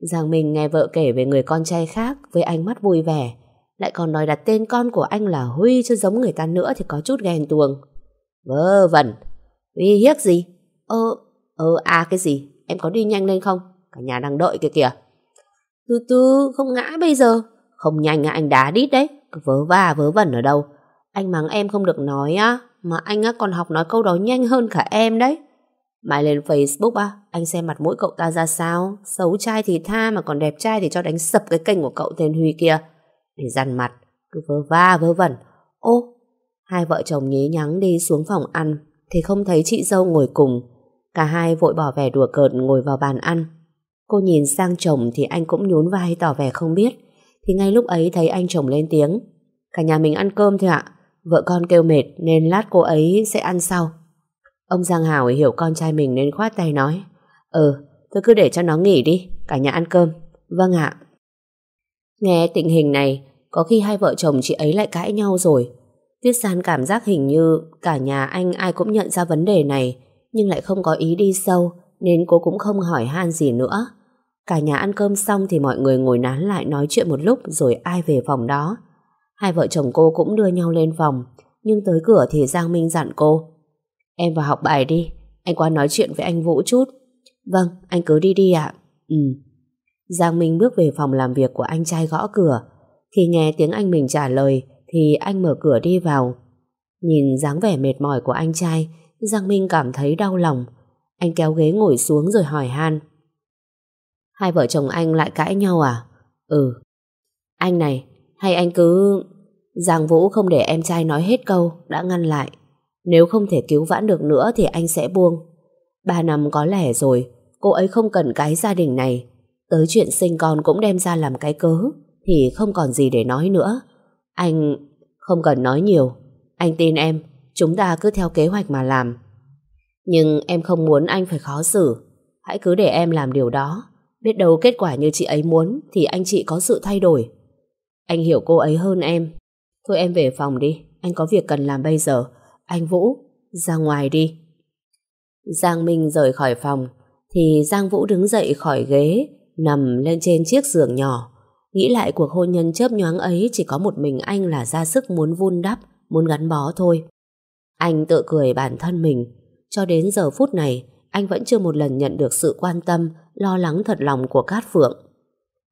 Giang Minh nghe vợ kể về người con trai khác Với ánh mắt vui vẻ lại còn nói đặt tên con của anh là Huy Chứ giống người ta nữa thì có chút ghen tuồng. Vơ vẩn. Huy hiếc gì? Ơ, ơ à cái gì? Em có đi nhanh lên không? Cả nhà đang đợi kìa kìa. Từ từ không ngã bây giờ. Không nhanh anh đá đít đấy. Vớ va vớ vẩn ở đâu? Anh mắng em không được nói á Mà anh á còn học nói câu đó nhanh hơn cả em đấy. Mai lên Facebook á Anh xem mặt mũi cậu ta ra sao? Xấu trai thì tha mà còn đẹp trai Thì cho đánh sập cái kênh của cậu tên Huy kia. Để dằn mặt Cứ vớ va vớ vẩn. Ô Hai vợ chồng nhí nhắng đi xuống phòng ăn Thì không thấy chị dâu ngồi cùng. Cả hai vội bỏ vẻ đùa cợt ngồi vào bàn ăn. Cô nhìn sang chồng thì anh cũng nhún vai tỏ vẻ không biết. Thì ngay lúc ấy thấy anh chồng lên tiếng. Cả nhà mình ăn cơm thôi ạ Vợ con kêu mệt nên lát cô ấy sẽ ăn sau. Ông Giang Hảo hiểu con trai mình nên khoát tay nói ờ, Ừ, tôi cứ để cho nó nghỉ đi Cả nhà ăn cơm. Vâng ạ. Nghe tình hình này có khi hai vợ chồng chị ấy lại cãi nhau rồi Tuyết San cảm giác hình như Cả nhà anh ai cũng nhận ra vấn đề này Nhưng lại không có ý đi sâu Nên cô cũng không hỏi han gì nữa Cả nhà ăn cơm xong thì mọi người ngồi nán lại nói chuyện một lúc rồi ai về phòng đó. Hai vợ chồng cô cũng đưa nhau lên phòng, nhưng tới cửa thì Giang Minh dặn cô. Em vào học bài đi, anh qua nói chuyện với anh Vũ chút. Vâng, anh cứ đi đi ạ. Ừ. Giang Minh bước về phòng làm việc của anh trai gõ cửa. Khi nghe tiếng anh mình trả lời thì anh mở cửa đi vào. Nhìn dáng vẻ mệt mỏi của anh trai, Giang Minh cảm thấy đau lòng. Anh kéo ghế ngồi xuống rồi hỏi han. Hai vợ chồng anh lại cãi nhau à? Ừ. Anh này, hay anh cứ... Giang Vũ không để em trai nói hết câu, đã ngăn lại. Nếu không thể cứu vãn được nữa thì anh sẽ buông. Ba năm có lẽ rồi, cô ấy không cần cái gia đình này. Tới chuyện sinh con cũng đem ra làm cái cớ, thì không còn gì để nói nữa. Anh không cần nói nhiều. Anh tin em, chúng ta cứ theo kế hoạch mà làm. Nhưng em không muốn anh phải khó xử. Hãy cứ để em làm điều đó. Biết đâu kết quả như chị ấy muốn thì anh chị có sự thay đổi. Anh hiểu cô ấy hơn em. Thôi em về phòng đi, anh có việc cần làm bây giờ. Anh Vũ, ra ngoài đi. Giang Minh rời khỏi phòng, thì Giang Vũ đứng dậy khỏi ghế, nằm lên trên chiếc giường nhỏ. Nghĩ lại cuộc hôn nhân chớp nhoáng ấy chỉ có một mình anh là ra sức muốn vun đắp, muốn gắn bó thôi. Anh tự cười bản thân mình. Cho đến giờ phút này, anh vẫn chưa một lần nhận được sự quan tâm, lo lắng thật lòng của Cát Phượng.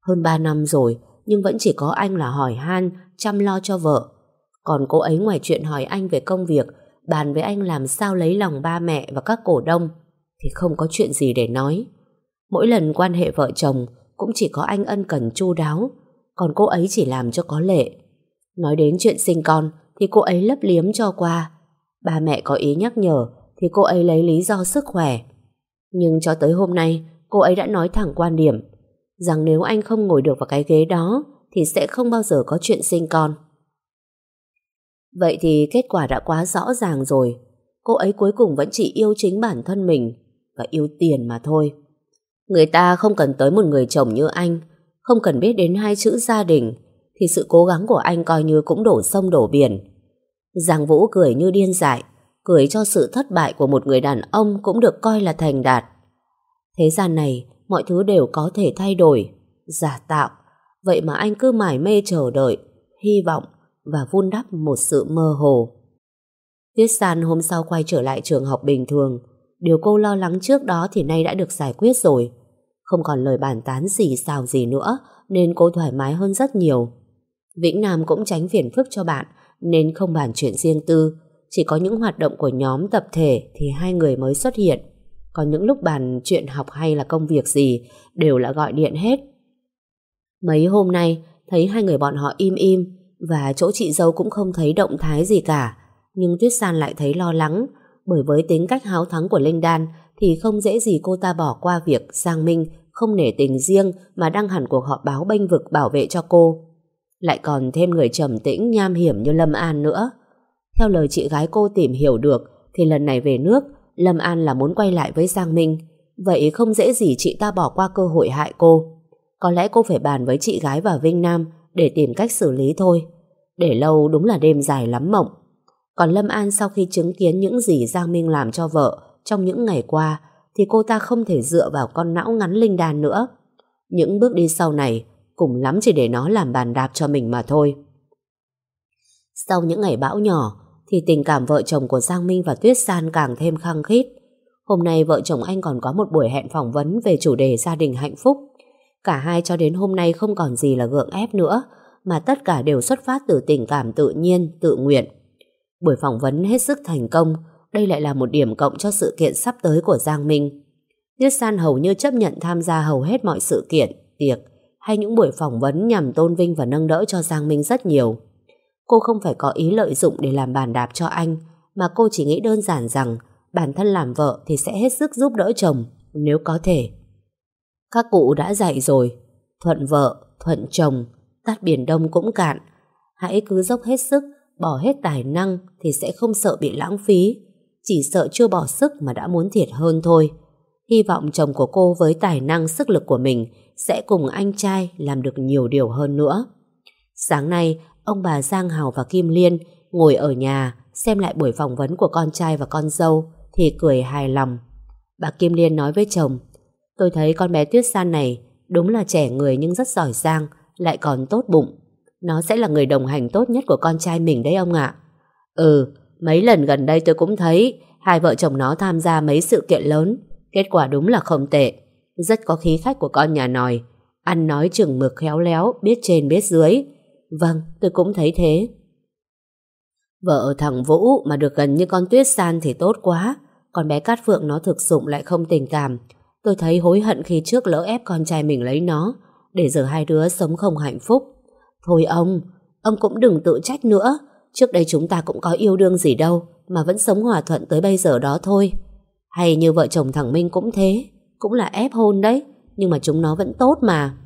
Hơn 3 năm rồi, nhưng vẫn chỉ có anh là hỏi han, chăm lo cho vợ. Còn cô ấy ngoài chuyện hỏi anh về công việc, bàn với anh làm sao lấy lòng ba mẹ và các cổ đông, thì không có chuyện gì để nói. Mỗi lần quan hệ vợ chồng cũng chỉ có anh ân cần chu đáo, còn cô ấy chỉ làm cho có lệ. Nói đến chuyện sinh con thì cô ấy lấp liếm cho qua. Ba mẹ có ý nhắc nhở thì cô ấy lấy lý do sức khỏe. Nhưng cho tới hôm nay cô ấy đã nói thẳng quan điểm rằng nếu anh không ngồi được vào cái ghế đó thì sẽ không bao giờ có chuyện sinh con. Vậy thì kết quả đã quá rõ ràng rồi. Cô ấy cuối cùng vẫn chỉ yêu chính bản thân mình và yêu tiền mà thôi. Người ta không cần tới một người chồng như anh, không cần biết đến hai chữ gia đình, thì sự cố gắng của anh coi như cũng đổ sông đổ biển. Giang Vũ cười như điên dại, cười cho sự thất bại của một người đàn ông cũng được coi là thành đạt. Thế gian này, mọi thứ đều có thể thay đổi, giả tạo, vậy mà anh cứ mải mê chờ đợi, hy vọng và vun đắp một sự mơ hồ. Tiết San hôm sau quay trở lại trường học bình thường, điều cô lo lắng trước đó thì nay đã được giải quyết rồi. Không còn lời bàn tán gì xào gì nữa, nên cô thoải mái hơn rất nhiều. Vĩnh Nam cũng tránh phiền phức cho bạn, nên không bàn chuyện riêng tư, chỉ có những hoạt động của nhóm tập thể thì hai người mới xuất hiện. Còn những lúc bàn chuyện học hay là công việc gì đều là gọi điện hết. Mấy hôm nay thấy hai người bọn họ im im và chỗ chị dâu cũng không thấy động thái gì cả. Nhưng Tuyết San lại thấy lo lắng bởi với tính cách háo thắng của Linh Đan thì không dễ gì cô ta bỏ qua việc Giang Minh không nể tình riêng mà đăng hẳn cuộc họp báo bênh vực bảo vệ cho cô. Lại còn thêm người trầm tĩnh, nham hiểm như Lâm An nữa. Theo lời chị gái cô tìm hiểu được, thì lần này về nước, Lâm An là muốn quay lại với Giang Minh Vậy không dễ gì chị ta bỏ qua cơ hội hại cô Có lẽ cô phải bàn với chị gái và Vinh Nam Để tìm cách xử lý thôi Để lâu đúng là đêm dài lắm mộng Còn Lâm An sau khi chứng kiến những gì Giang Minh làm cho vợ trong những ngày qua Thì cô ta không thể dựa vào con não ngắn linh đàn nữa Những bước đi sau này Cùng lắm chỉ để nó làm bàn đạp cho mình mà thôi Sau những ngày bão nhỏ thì tình cảm vợ chồng của Giang Minh và Tuyết San càng thêm khăng khít. Hôm nay vợ chồng anh còn có một buổi hẹn phỏng vấn về chủ đề gia đình hạnh phúc. Cả hai cho đến hôm nay không còn gì là gượng ép nữa, mà tất cả đều xuất phát từ tình cảm tự nhiên, tự nguyện. Buổi phỏng vấn hết sức thành công, đây lại là một điểm cộng cho sự kiện sắp tới của Giang Minh. Tuyết San hầu như chấp nhận tham gia hầu hết mọi sự kiện, tiệc hay những buổi phỏng vấn nhằm tôn vinh và nâng đỡ cho Giang Minh rất nhiều. Cô không phải có ý lợi dụng để làm bàn đạp cho anh, mà cô chỉ nghĩ đơn giản rằng bản thân làm vợ thì sẽ hết sức giúp đỡ chồng, nếu có thể. Các cụ đã dạy rồi, thuận vợ, thuận chồng, tát biển đông cũng cạn. Hãy cứ dốc hết sức, bỏ hết tài năng thì sẽ không sợ bị lãng phí. Chỉ sợ chưa bỏ sức mà đã muốn thiệt hơn thôi. Hy vọng chồng của cô với tài năng sức lực của mình sẽ cùng anh trai làm được nhiều điều hơn nữa. Sáng nay, ông bà Giang Hào và Kim Liên ngồi ở nhà xem lại buổi phỏng vấn của con trai và con dâu thì cười hài lòng. Bà Kim Liên nói với chồng Tôi thấy con bé Tuyết San này đúng là trẻ người nhưng rất giỏi giang lại còn tốt bụng. Nó sẽ là người đồng hành tốt nhất của con trai mình đấy ông ạ. Ừ, mấy lần gần đây tôi cũng thấy hai vợ chồng nó tham gia mấy sự kiện lớn. Kết quả đúng là không tệ. Rất có khí khách của con nhà nòi. Ăn nói chừng mực khéo léo, biết trên biết dưới. Vâng, tôi cũng thấy thế. Vợ thằng Vũ mà được gần như con Tuyết San thì tốt quá. Con bé Cát Phượng nó thực dụng lại không tình cảm. Tôi thấy hối hận khi trước lỡ ép con trai mình lấy nó, để giờ hai đứa sống không hạnh phúc. Thôi ông, ông cũng đừng tự trách nữa. Trước đây chúng ta cũng có yêu đương gì đâu, mà vẫn sống hòa thuận tới bây giờ đó thôi. Hay như vợ chồng thằng Minh cũng thế, cũng là ép hôn đấy, nhưng mà chúng nó vẫn tốt mà.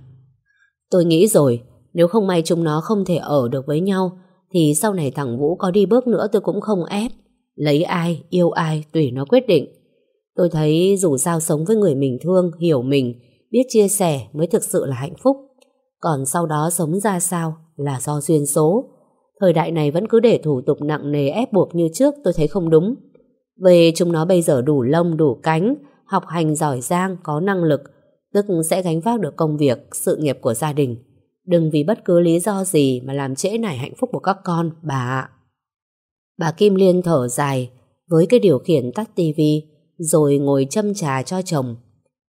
Tôi nghĩ rồi, nếu không may chúng nó không thể ở được với nhau, thì sau này thằng Vũ có đi bước nữa tôi cũng không ép. Lấy ai, yêu ai, tùy nó quyết định. Tôi thấy dù sao sống với người mình thương, hiểu mình, biết chia sẻ mới thực sự là hạnh phúc. Còn sau đó sống ra sao là do duyên số. Thời đại này vẫn cứ để thủ tục nặng nề ép buộc như trước tôi thấy không đúng. Về chúng nó bây giờ đủ lông đủ cánh, học hành giỏi giang, có năng lực, tức sẽ gánh vác được công việc, sự nghiệp của gia đình. Đừng vì bất cứ lý do gì mà làm trễ nải hạnh phúc của các con, bà ạ. Bà Kim Liên thở dài với cái điều khiển tắt tivi rồi ngồi châm trà cho chồng.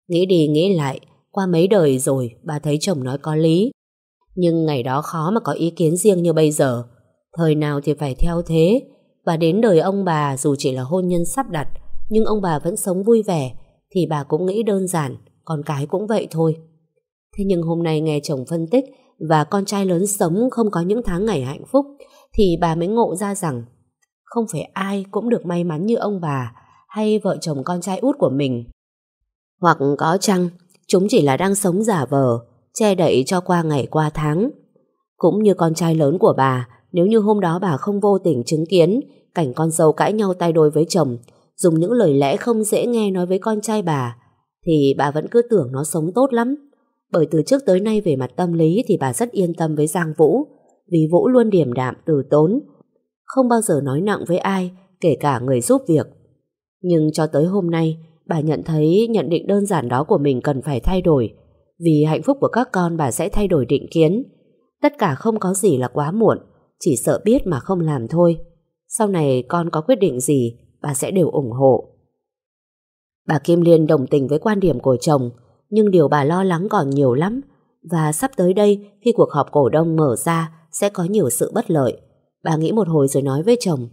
Nghĩ đi nghĩ lại, qua mấy đời rồi bà thấy chồng nói có lý. Nhưng ngày đó khó mà có ý kiến riêng như bây giờ. Thời nào thì phải theo thế. Và đến đời ông bà dù chỉ là hôn nhân sắp đặt, nhưng ông bà vẫn sống vui vẻ, thì bà cũng nghĩ đơn giản, con cái cũng vậy thôi. Thế nhưng hôm nay nghe chồng phân tích và con trai lớn sống không có những tháng ngày hạnh phúc, thì bà mới ngộ ra rằng không phải ai cũng được may mắn như ông bà hay vợ chồng con trai út của mình. Hoặc có chăng, chúng chỉ là đang sống giả vờ, che đậy cho qua ngày qua tháng. Cũng như con trai lớn của bà, nếu như hôm đó bà không vô tình chứng kiến cảnh con dâu cãi nhau tay đôi với chồng, dùng những lời lẽ không dễ nghe nói với con trai bà, thì bà vẫn cứ tưởng nó sống tốt lắm. Bởi từ trước tới nay về mặt tâm lý thì bà rất yên tâm với Giang Vũ, vì Vũ luôn điềm đạm từ tốn, không bao giờ nói nặng với ai, kể cả người giúp việc. Nhưng cho tới hôm nay, bà nhận thấy nhận định đơn giản đó của mình cần phải thay đổi. Vì hạnh phúc của các con bà sẽ thay đổi định kiến. Tất cả không có gì là quá muộn, chỉ sợ biết mà không làm thôi. Sau này con có quyết định gì, bà sẽ đều ủng hộ. Bà Kim Liên đồng tình với quan điểm của chồng, nhưng điều bà lo lắng còn nhiều lắm. Và sắp tới đây, khi cuộc họp cổ đông mở ra, sẽ có nhiều sự bất lợi. Bà nghĩ một hồi rồi nói với chồng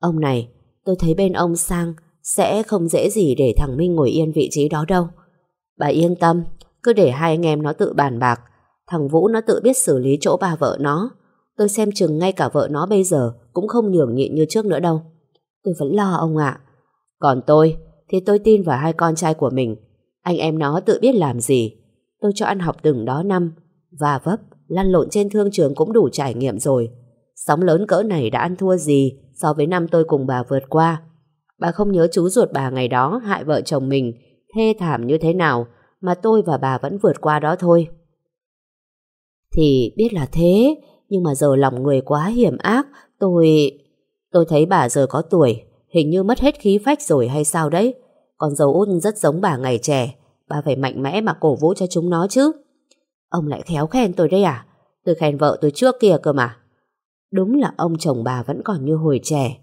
Ông này, tôi thấy bên ông sang Sẽ không dễ gì để thằng Minh ngồi yên vị trí đó đâu Bà yên tâm Cứ để hai anh em nó tự bàn bạc Thằng Vũ nó tự biết xử lý chỗ bà vợ nó Tôi xem chừng ngay cả vợ nó bây giờ Cũng không nhường nhịn như trước nữa đâu. Tôi vẫn lo ông ạ. Còn tôi thì tôi tin vào hai con trai của mình. Anh em nó tự biết làm gì. Tôi cho ăn học từng đó năm Và vấp, lăn lộn trên thương trường cũng đủ trải nghiệm rồi. Sóng lớn cỡ này đã ăn thua gì so với năm tôi cùng bà vượt qua. Bà không nhớ chú ruột bà ngày đó hại vợ chồng mình thê thảm như thế nào mà tôi và bà vẫn vượt qua đó thôi. Thì biết là thế, nhưng mà giờ lòng người quá hiểm ác, tôi... Tôi thấy bà giờ có tuổi, hình như mất hết khí phách rồi hay sao đấy. Còn dâu út rất giống bà ngày trẻ, bà phải mạnh mẽ mà cổ vũ cho chúng nó chứ. Ông lại khéo khen tôi đây à? Tôi khen vợ tôi trước kia cơ mà. Đúng là ông chồng bà vẫn còn như hồi trẻ.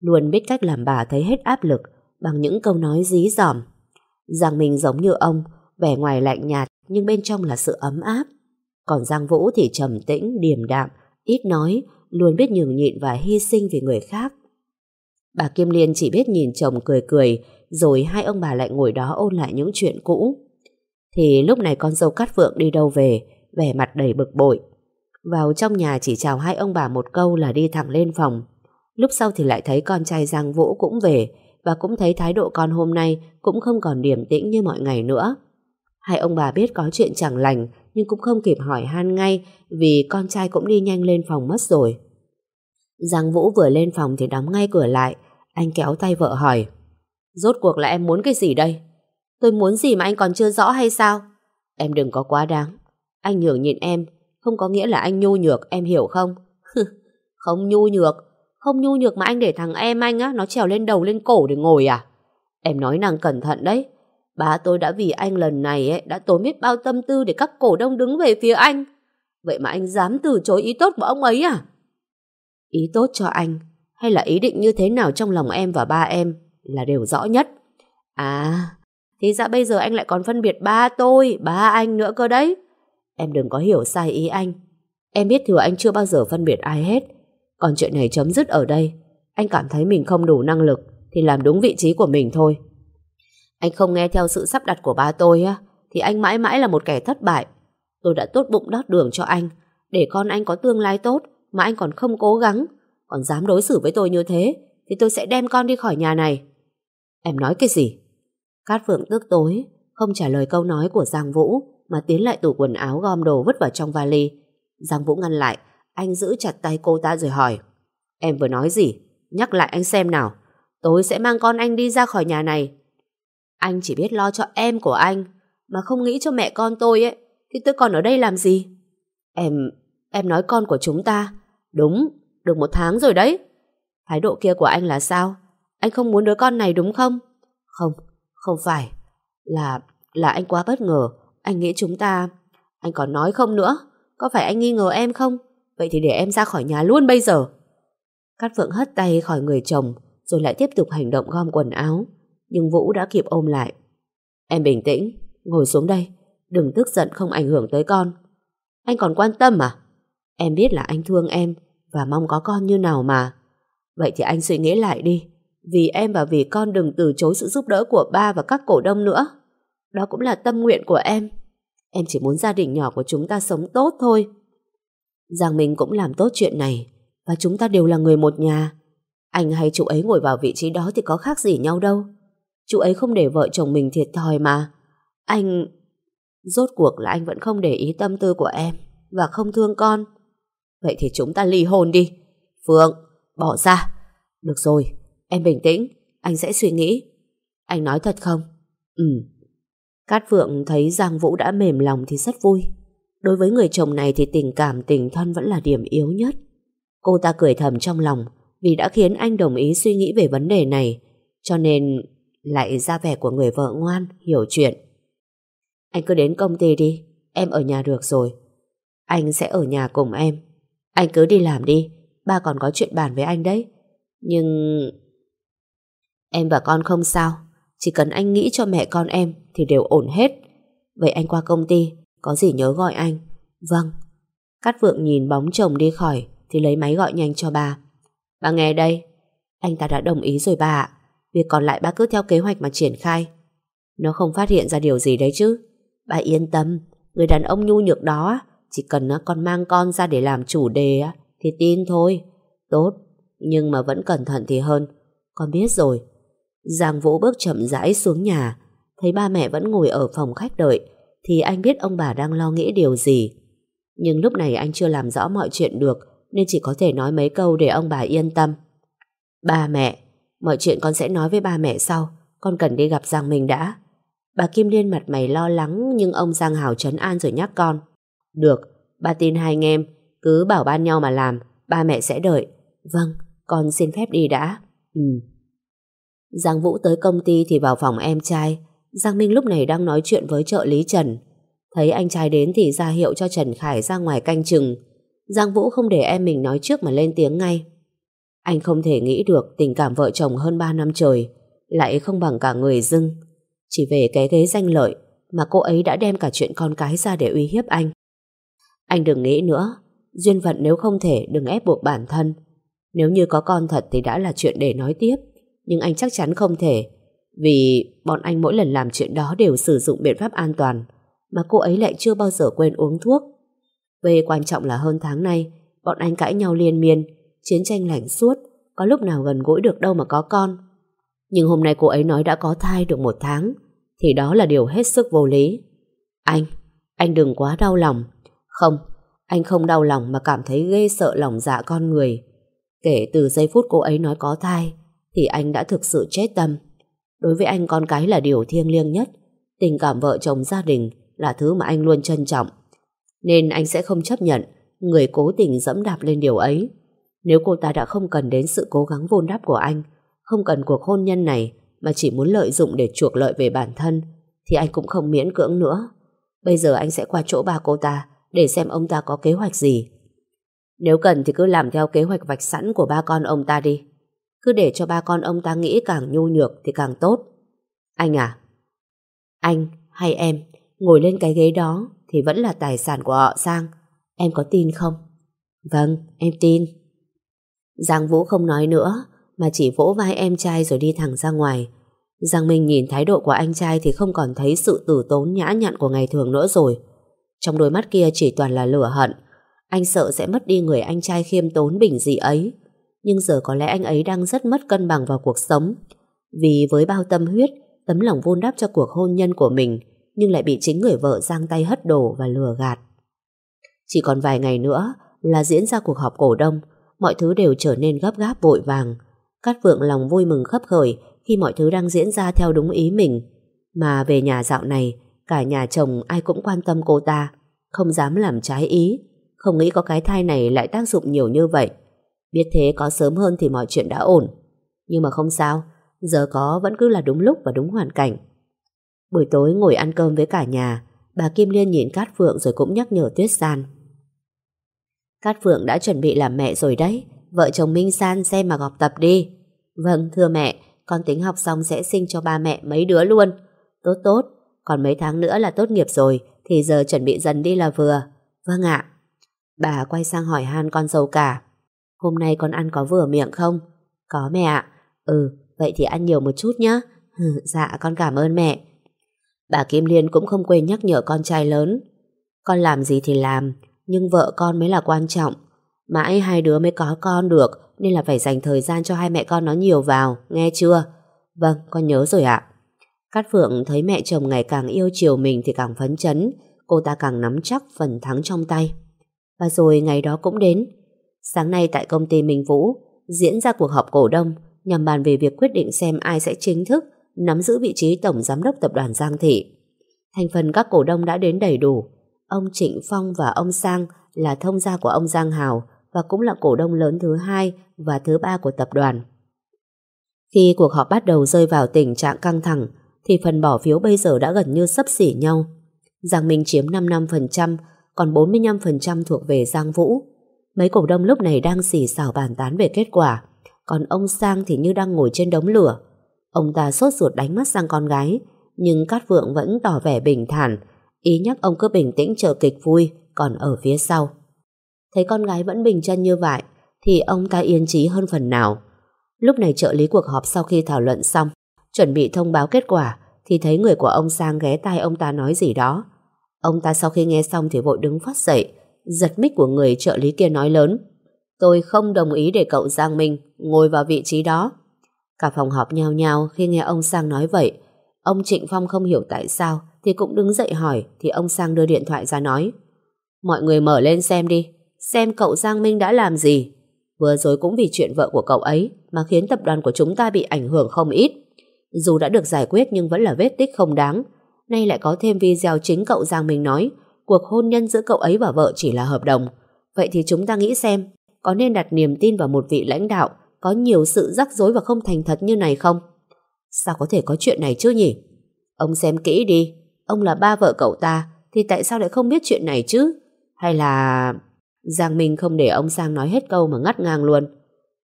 Luôn biết cách làm bà thấy hết áp lực bằng những câu nói dí dỏm. Rằng mình giống như ông, vẻ ngoài lạnh nhạt nhưng bên trong là sự ấm áp. Còn Giang Vũ thì trầm tĩnh, điềm đạm, ít nói, luôn biết nhường nhịn và hy sinh vì người khác. Bà Kim Liên chỉ biết nhìn chồng cười cười, rồi hai ông bà lại ngồi đó ôn lại những chuyện cũ. Thì lúc này con dâu Cát vượng đi đâu về, vẻ mặt đầy bực bội. Vào trong nhà chỉ chào hai ông bà một câu là đi thẳng lên phòng. Lúc sau thì lại thấy con trai Giang Vũ cũng về và cũng thấy thái độ con hôm nay cũng không còn điềm tĩnh như mọi ngày nữa. Hai ông bà biết có chuyện chẳng lành nhưng cũng không kịp hỏi han ngay vì con trai cũng đi nhanh lên phòng mất rồi. Giang Vũ vừa lên phòng thì đóng ngay cửa lại. Anh kéo tay vợ hỏi Rốt cuộc là em muốn cái gì đây? Tôi muốn gì mà anh còn chưa rõ hay sao? Em đừng có quá đáng. Anh nhường nhịn em không có nghĩa là anh nhu nhược, em hiểu không? không nhu nhược, không nhu nhược mà anh để thằng em anh á, nó trèo lên đầu lên cổ để ngồi à? Em nói năng cẩn thận đấy. Ba tôi đã vì anh lần này ấy, đã tốn biết bao tâm tư để các cổ đông đứng về phía anh. Vậy mà anh dám từ chối ý tốt của ông ấy à? Ý tốt cho anh, hay là ý định như thế nào trong lòng em và ba em là đều rõ nhất. À, thì ra bây giờ anh lại còn phân biệt ba tôi, ba anh nữa cơ đấy. Em đừng có hiểu sai ý anh. Em biết thừa anh chưa bao giờ phân biệt ai hết. Còn chuyện này chấm dứt ở đây. Anh cảm thấy mình không đủ năng lực thì làm đúng vị trí của mình thôi. Anh không nghe theo sự sắp đặt của ba tôi á thì anh mãi mãi là một kẻ thất bại. Tôi đã tốt bụng đót đường cho anh để con anh có tương lai tốt mà anh còn không cố gắng, còn dám đối xử với tôi như thế, thì tôi sẽ đem con đi khỏi nhà này. Em nói cái gì? Cát Phượng tức tối, không trả lời câu nói của Giang Vũ, mà tiến lại tủ quần áo gom đồ vứt vào trong vali. Giang Vũ ngăn lại, anh giữ chặt tay cô ta rồi hỏi. Em vừa nói gì? Nhắc lại anh xem nào. Tôi sẽ mang con anh đi ra khỏi nhà này. Anh chỉ biết lo cho em của anh, mà không nghĩ cho mẹ con tôi ấy, thì tôi còn ở đây làm gì? Em, em nói con của chúng ta. Đúng, được một tháng rồi đấy. Thái độ kia của anh là sao? Anh không muốn đứa con này đúng không? Không, không phải. Là, là anh quá bất ngờ. Anh nghĩ chúng ta... Anh còn nói không nữa. Có phải anh nghi ngờ em không? Vậy thì để em ra khỏi nhà luôn bây giờ. Cát Phượng hất tay khỏi người chồng rồi lại tiếp tục hành động gom quần áo. Nhưng Vũ đã kịp ôm lại. Em bình tĩnh, ngồi xuống đây. Đừng tức giận không ảnh hưởng tới con. Anh còn quan tâm à? Em biết là anh thương em và mong có con như nào mà. Vậy thì anh suy nghĩ lại đi. Vì em và vì con đừng từ chối sự giúp đỡ của ba và các cổ đông nữa. Đó cũng là tâm nguyện của em. Em chỉ muốn gia đình nhỏ của chúng ta sống tốt thôi. Giang Minh cũng làm tốt chuyện này và chúng ta đều là người một nhà. Anh hay chú ấy ngồi vào vị trí đó thì có khác gì nhau đâu. Chú ấy không để vợ chồng mình thiệt thòi mà. Anh... Rốt cuộc là anh vẫn không để ý tâm tư của em và không thương con. Vậy thì chúng ta ly hôn đi. Phương, bỏ ra. Được rồi, em bình tĩnh, anh sẽ suy nghĩ. Anh nói thật không? Ừ. Cát Phượng thấy Giang Vũ đã mềm lòng thì rất vui. Đối với người chồng này thì tình cảm tình thân vẫn là điểm yếu nhất. Cô ta cười thầm trong lòng vì đã khiến anh đồng ý suy nghĩ về vấn đề này cho nên lại ra vẻ của người vợ ngoan, hiểu chuyện. Anh cứ đến công ty đi, em ở nhà được rồi. Anh sẽ ở nhà cùng em. Anh cứ đi làm đi, ba còn có chuyện bàn với anh đấy. Nhưng... Em và con không sao, chỉ cần anh nghĩ cho mẹ con em thì đều ổn hết. Vậy anh qua công ty, có gì nhớ gọi anh. Vâng. Cát Vượng nhìn bóng chồng đi khỏi thì lấy máy gọi nhanh cho bà. Bà nghe đây, anh ta đã đồng ý rồi bà ạ. Việc còn lại bác cứ theo kế hoạch mà triển khai. Nó không phát hiện ra điều gì đấy chứ. Bà yên tâm, người đàn ông nhu nhược đó chỉ cần à, con mang con ra để làm chủ đề à, thì tin thôi. Tốt, nhưng mà vẫn cẩn thận thì hơn. Con biết rồi. Giang Vũ bước chậm rãi xuống nhà, thấy ba mẹ vẫn ngồi ở phòng khách đợi, thì anh biết ông bà đang lo nghĩ điều gì. Nhưng lúc này anh chưa làm rõ mọi chuyện được, nên chỉ có thể nói mấy câu để ông bà yên tâm. Ba mẹ, mọi chuyện con sẽ nói với ba mẹ sau, con cần đi gặp Giang Minh đã. Bà Kim Liên mặt mày lo lắng nhưng ông Giang Hào trấn an rồi nhắc con. Được, ba tin hai anh em, cứ bảo ban nhau mà làm, ba mẹ sẽ đợi. Vâng, con xin phép đi đã. Ừ. Giang Vũ tới công ty thì vào phòng em trai. Giang Minh lúc này đang nói chuyện với trợ lý Trần. Thấy anh trai đến thì ra hiệu cho Trần Khải ra ngoài canh chừng. Giang Vũ không để em mình nói trước mà lên tiếng ngay. Anh không thể nghĩ được tình cảm vợ chồng hơn 3 năm trời lại không bằng cả người dưng. Chỉ về cái ghế danh lợi mà cô ấy đã đem cả chuyện con cái ra để uy hiếp anh. Anh đừng nghĩ nữa, duyên phận nếu không thể đừng ép buộc bản thân. Nếu như có con thật thì đã là chuyện để nói tiếp, nhưng anh chắc chắn không thể, vì bọn anh mỗi lần làm chuyện đó đều sử dụng biện pháp an toàn, mà cô ấy lại chưa bao giờ quên uống thuốc. Về quan trọng là hơn tháng nay, bọn anh cãi nhau liên miên, chiến tranh lạnh suốt, có lúc nào gần gũi được đâu mà có con. Nhưng hôm nay cô ấy nói đã có thai được một tháng, thì đó là điều hết sức vô lý. Anh, anh đừng quá đau lòng. Không, anh không đau lòng mà cảm thấy ghê sợ lòng dạ con người. Kể từ giây phút cô ấy nói có thai, thì anh đã thực sự chết tâm. Đối với anh con cái là điều thiêng liêng nhất, tình cảm vợ chồng gia đình là thứ mà anh luôn trân trọng. Nên anh sẽ không chấp nhận người cố tình dẫm đạp lên điều ấy. Nếu cô ta đã không cần đến sự cố gắng vun đắp của anh, không cần cuộc hôn nhân này mà chỉ muốn lợi dụng để chuộc lợi về bản thân, thì anh cũng không miễn cưỡng nữa. Bây giờ anh sẽ qua chỗ ba cô ta để xem ông ta có kế hoạch gì. Nếu cần thì cứ làm theo kế hoạch vạch sẵn của ba con ông ta đi. Cứ để cho ba con ông ta nghĩ càng nhu nhược thì càng tốt. Anh à? Anh hay em ngồi lên cái ghế đó thì vẫn là tài sản của họ Sang. Em có tin không? Vâng, em tin. Giang Vũ không nói nữa mà chỉ vỗ vai em trai rồi đi thẳng ra ngoài. Giang Minh nhìn thái độ của anh trai thì không còn thấy sự tử tốn nhã nhặn của ngày thường nữa rồi. Trong đôi mắt kia chỉ toàn là lửa hận. Anh sợ sẽ mất đi người anh trai khiêm tốn bình dị ấy. Nhưng giờ có lẽ anh ấy đang rất mất cân bằng vào cuộc sống. Vì với bao tâm huyết, tấm lòng vun đắp cho cuộc hôn nhân của mình, nhưng lại bị chính người vợ giang tay hất đổ và lừa gạt. Chỉ còn vài ngày nữa là diễn ra cuộc họp cổ đông, mọi thứ đều trở nên gấp gáp vội vàng. Cát Phượng lòng vui mừng khấp khởi khi mọi thứ đang diễn ra theo đúng ý mình. Mà về nhà dạo này, cả nhà chồng ai cũng quan tâm cô ta, không dám làm trái ý, không nghĩ có cái thai này lại tác dụng nhiều như vậy. Biết thế có sớm hơn thì mọi chuyện đã ổn. Nhưng mà không sao, giờ có vẫn cứ là đúng lúc và đúng hoàn cảnh. Buổi tối ngồi ăn cơm với cả nhà, bà Kim Liên nhìn Cát Phượng rồi cũng nhắc nhở Tuyết San. Cát Phượng đã chuẩn bị làm mẹ rồi đấy, vợ chồng Minh San xem mà học tập đi. Vâng, thưa mẹ, con tính học xong sẽ sinh cho ba mẹ mấy đứa luôn. Tốt tốt, còn mấy tháng nữa là tốt nghiệp rồi, thì giờ chuẩn bị dần đi là vừa. Vâng ạ. Bà quay sang hỏi han con dâu cả. Hôm nay con ăn có vừa miệng không? Có mẹ ạ. Ừ, vậy thì ăn nhiều một chút nhé. dạ, con cảm ơn mẹ. Bà Kim Liên cũng không quên nhắc nhở con trai lớn. Con làm gì thì làm, nhưng vợ con mới là quan trọng. Mãi hai đứa mới có con được, nên là phải dành thời gian cho hai mẹ con nó nhiều vào, nghe chưa? Vâng, con nhớ rồi ạ. Cát Phượng thấy mẹ chồng ngày càng yêu chiều mình thì càng phấn chấn, cô ta càng nắm chắc phần thắng trong tay. Và rồi ngày đó cũng đến. Sáng nay tại công ty Minh Vũ diễn ra cuộc họp cổ đông nhằm bàn về việc quyết định xem ai sẽ chính thức nắm giữ vị trí tổng giám đốc tập đoàn Giang Thị. Thành phần các cổ đông đã đến đầy đủ. Ông Trịnh Phong và ông Sang là thông gia của ông Giang Hào và cũng là cổ đông lớn thứ hai và thứ ba của tập đoàn. Khi cuộc họp bắt đầu rơi vào tình trạng căng thẳng, thì phần bỏ phiếu bây giờ đã gần như sấp xỉ nhau. Giang Minh chiếm 55%, còn 45% thuộc về Giang Vũ. Mấy cổ đông lúc này đang xì xào bàn tán về kết quả, còn ông Sang thì như đang ngồi trên đống lửa. Ông ta sốt ruột đánh mắt sang con gái, nhưng Cát Vượng vẫn tỏ vẻ bình thản, ý nhắc ông cứ bình tĩnh chờ kịch vui, còn ở phía sau. Thấy con gái vẫn bình chân như vậy, thì ông ta yên trí hơn phần nào. Lúc này trợ lý cuộc họp sau khi thảo luận xong, chuẩn bị thông báo kết quả, thì thấy người của ông Sang ghé tai ông ta nói gì đó. Ông ta sau khi nghe xong thì vội đứng phát dậy, giật mic của người trợ lý kia nói lớn. Tôi không đồng ý để cậu Giang Minh ngồi vào vị trí đó. Cả phòng họp nhao nhao khi nghe ông Sang nói vậy. Ông Trịnh Phong không hiểu tại sao thì cũng đứng dậy hỏi thì ông Sang đưa điện thoại ra nói. Mọi người mở lên xem đi, xem cậu Giang Minh đã làm gì. Vừa rồi cũng vì chuyện vợ của cậu ấy mà khiến tập đoàn của chúng ta bị ảnh hưởng không ít. Dù đã được giải quyết nhưng vẫn là vết tích không đáng. Nay lại có thêm video chính cậu Giang Minh nói cuộc hôn nhân giữa cậu ấy và vợ chỉ là hợp đồng. Vậy thì chúng ta nghĩ xem có nên đặt niềm tin vào một vị lãnh đạo có nhiều sự rắc rối và không thành thật như này không? Sao có thể có chuyện này chứ nhỉ? Ông xem kỹ đi, ông là ba vợ cậu ta, thì tại sao lại không biết chuyện này chứ? Hay là... Giang Minh không để ông Sang nói hết câu mà ngắt ngang luôn.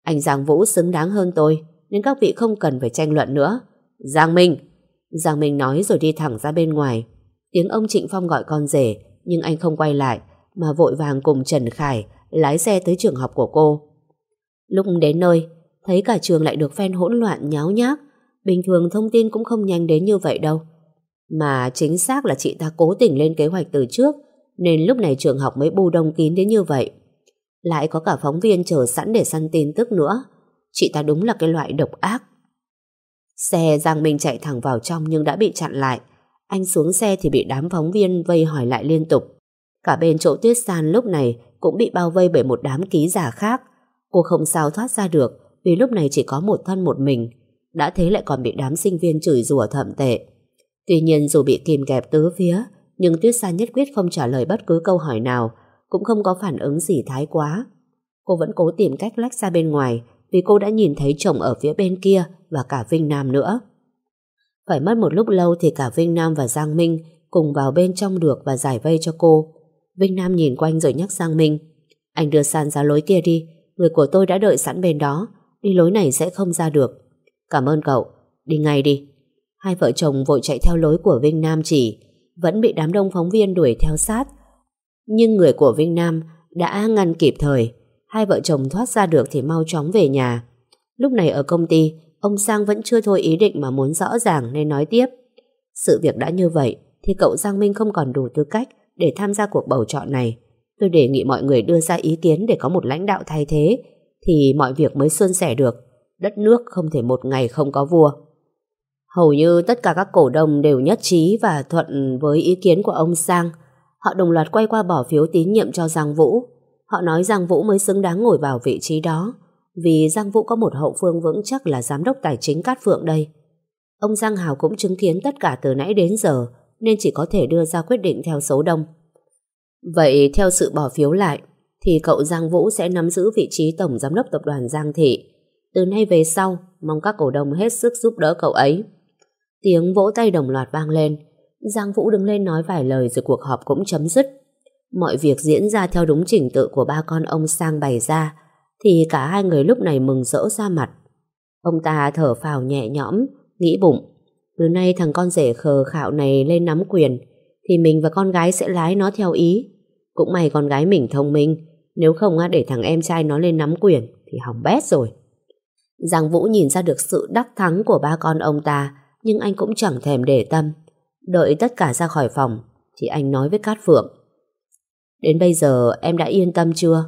Anh Giang Vũ xứng đáng hơn tôi, nên các vị không cần phải tranh luận nữa. Giang Minh! Giang Minh nói rồi đi thẳng ra bên ngoài. Tiếng ông Trịnh Phong gọi con rể, nhưng anh không quay lại, mà vội vàng cùng Trần Khải lái xe tới trường học của cô. Lúc đến nơi, thấy cả trường lại được phen hỗn loạn nháo nhác. Bình thường thông tin cũng không nhanh đến như vậy đâu. Mà chính xác là chị ta cố tình lên kế hoạch từ trước, nên lúc này trường học mới bu đông kín đến như vậy. Lại có cả phóng viên chờ sẵn để săn tin tức nữa. Chị ta đúng là cái loại độc ác. Xe Giang Minh chạy thẳng vào trong nhưng đã bị chặn lại. Anh xuống xe thì bị đám phóng viên vây hỏi lại liên tục. Cả bên chỗ tuyết san lúc này cũng bị bao vây bởi một đám ký giả khác. Cô không sao thoát ra được vì lúc này chỉ có một thân một mình. Đã thế lại còn bị đám sinh viên chửi rủa thậm tệ. Tuy nhiên dù bị kìm kẹp tứ phía, nhưng Tuyết San nhất quyết không trả lời bất cứ câu hỏi nào, cũng không có phản ứng gì thái quá. Cô vẫn cố tìm cách lách ra bên ngoài vì cô đã nhìn thấy chồng ở phía bên kia và cả Vinh Nam nữa. Phải mất một lúc lâu thì cả Vinh Nam và Giang Minh cùng vào bên trong được và giải vây cho cô. Vinh Nam nhìn quanh rồi nhắc Giang Minh Anh đưa San ra lối kia đi Người của tôi đã đợi sẵn bên đó Đi lối này sẽ không ra được Cảm ơn cậu, đi ngay đi Hai vợ chồng vội chạy theo lối của Vinh Nam chỉ, Vẫn bị đám đông phóng viên đuổi theo sát Nhưng người của Vinh Nam Đã ngăn kịp thời Hai vợ chồng thoát ra được thì mau chóng về nhà Lúc này ở công ty, Ông Sang vẫn chưa thôi ý định mà muốn rõ ràng Nên nói tiếp Sự việc đã như vậy Thì cậu Giang Minh không còn đủ tư cách để tham gia cuộc bầu chọn này. Tôi đề nghị mọi người đưa ra ý kiến để có một lãnh đạo thay thế thì mọi việc mới suôn sẻ được. Đất nước không thể một ngày không có vua. Hầu như tất cả các cổ đông đều nhất trí và thuận với ý kiến của ông Sang. Họ đồng loạt quay qua bỏ phiếu tín nhiệm cho Giang Vũ. Họ nói Giang Vũ mới xứng đáng ngồi vào vị trí đó vì Giang Vũ có một hậu phương vững chắc là giám đốc tài chính Cát Phượng đây. Ông Giang Hào cũng chứng kiến tất cả từ nãy đến giờ nên chỉ có thể đưa ra quyết định theo số đông. Vậy theo sự bỏ phiếu lại thì cậu Giang Vũ sẽ nắm giữ vị trí tổng giám đốc tập đoàn Giang Thị. Từ nay về sau, mong các cổ đông hết sức giúp đỡ cậu ấy. Tiếng vỗ tay đồng loạt vang lên. Giang Vũ đứng lên nói vài lời rồi cuộc họp cũng chấm dứt. Mọi việc diễn ra theo đúng trình tự của ba con ông Sang bày ra, thì cả hai người lúc này mừng rỡ ra mặt. Ông ta thở phào nhẹ nhõm, nghĩ bụng. Từ nay thằng con rể khờ khạo này lên nắm quyền, thì mình và con gái sẽ lái nó theo ý. Cũng may con gái mình thông minh, nếu không để thằng em trai nó lên nắm quyền thì hỏng bét rồi. Giang Vũ nhìn ra được sự đắc thắng của ba con ông ta, nhưng anh cũng chẳng thèm để tâm. Đợi tất cả ra khỏi phòng, thì anh nói với Cát Phượng. Đến bây giờ em đã yên tâm chưa?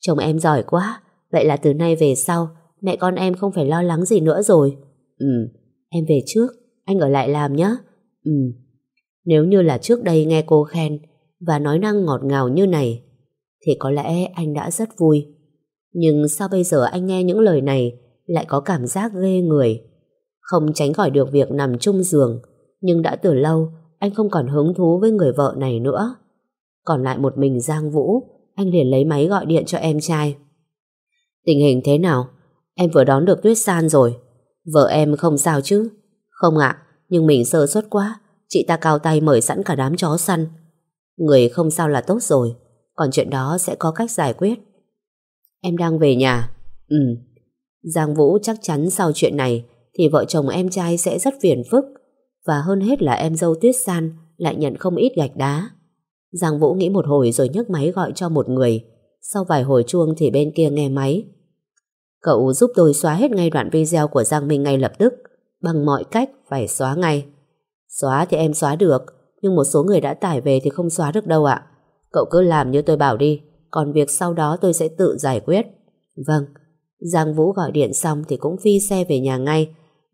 Chồng em giỏi quá, vậy là từ nay về sau, mẹ con em không phải lo lắng gì nữa rồi. Ừ, em về trước, anh ở lại làm nhé. Ừ, nếu như là trước đây nghe cô khen và nói năng ngọt ngào như này, thì có lẽ anh đã rất vui. Nhưng sao bây giờ anh nghe những lời này lại có cảm giác ghê người? Không tránh khỏi được việc nằm chung giường, nhưng đã từ lâu anh không còn hứng thú với người vợ này nữa. Còn lại một mình Giang Vũ, anh liền lấy máy gọi điện cho em trai. Tình hình thế nào? Em vừa đón được tuyết san rồi. Vợ em không sao chứ? Không ạ, nhưng mình sơ suất quá. Chị ta cao tay mời sẵn cả đám chó săn. Người không sao là tốt rồi, còn chuyện đó sẽ có cách giải quyết. Em đang về nhà. Ừ. Giang Vũ chắc chắn sau chuyện này thì vợ chồng em trai sẽ rất phiền phức và hơn hết là em dâu Tuyết San lại nhận không ít gạch đá. Giang Vũ nghĩ một hồi rồi nhấc máy gọi cho một người. Sau vài hồi chuông thì bên kia nghe máy. Cậu giúp tôi xóa hết ngay đoạn video của Giang Minh ngay lập tức. Bằng mọi cách phải xóa ngay. Xóa thì em xóa được, nhưng một số người đã tải về thì không xóa được đâu ạ. Cậu cứ làm như tôi bảo đi, còn việc sau đó tôi sẽ tự giải quyết. Vâng. Giang Vũ gọi điện xong thì cũng phi xe về nhà ngay.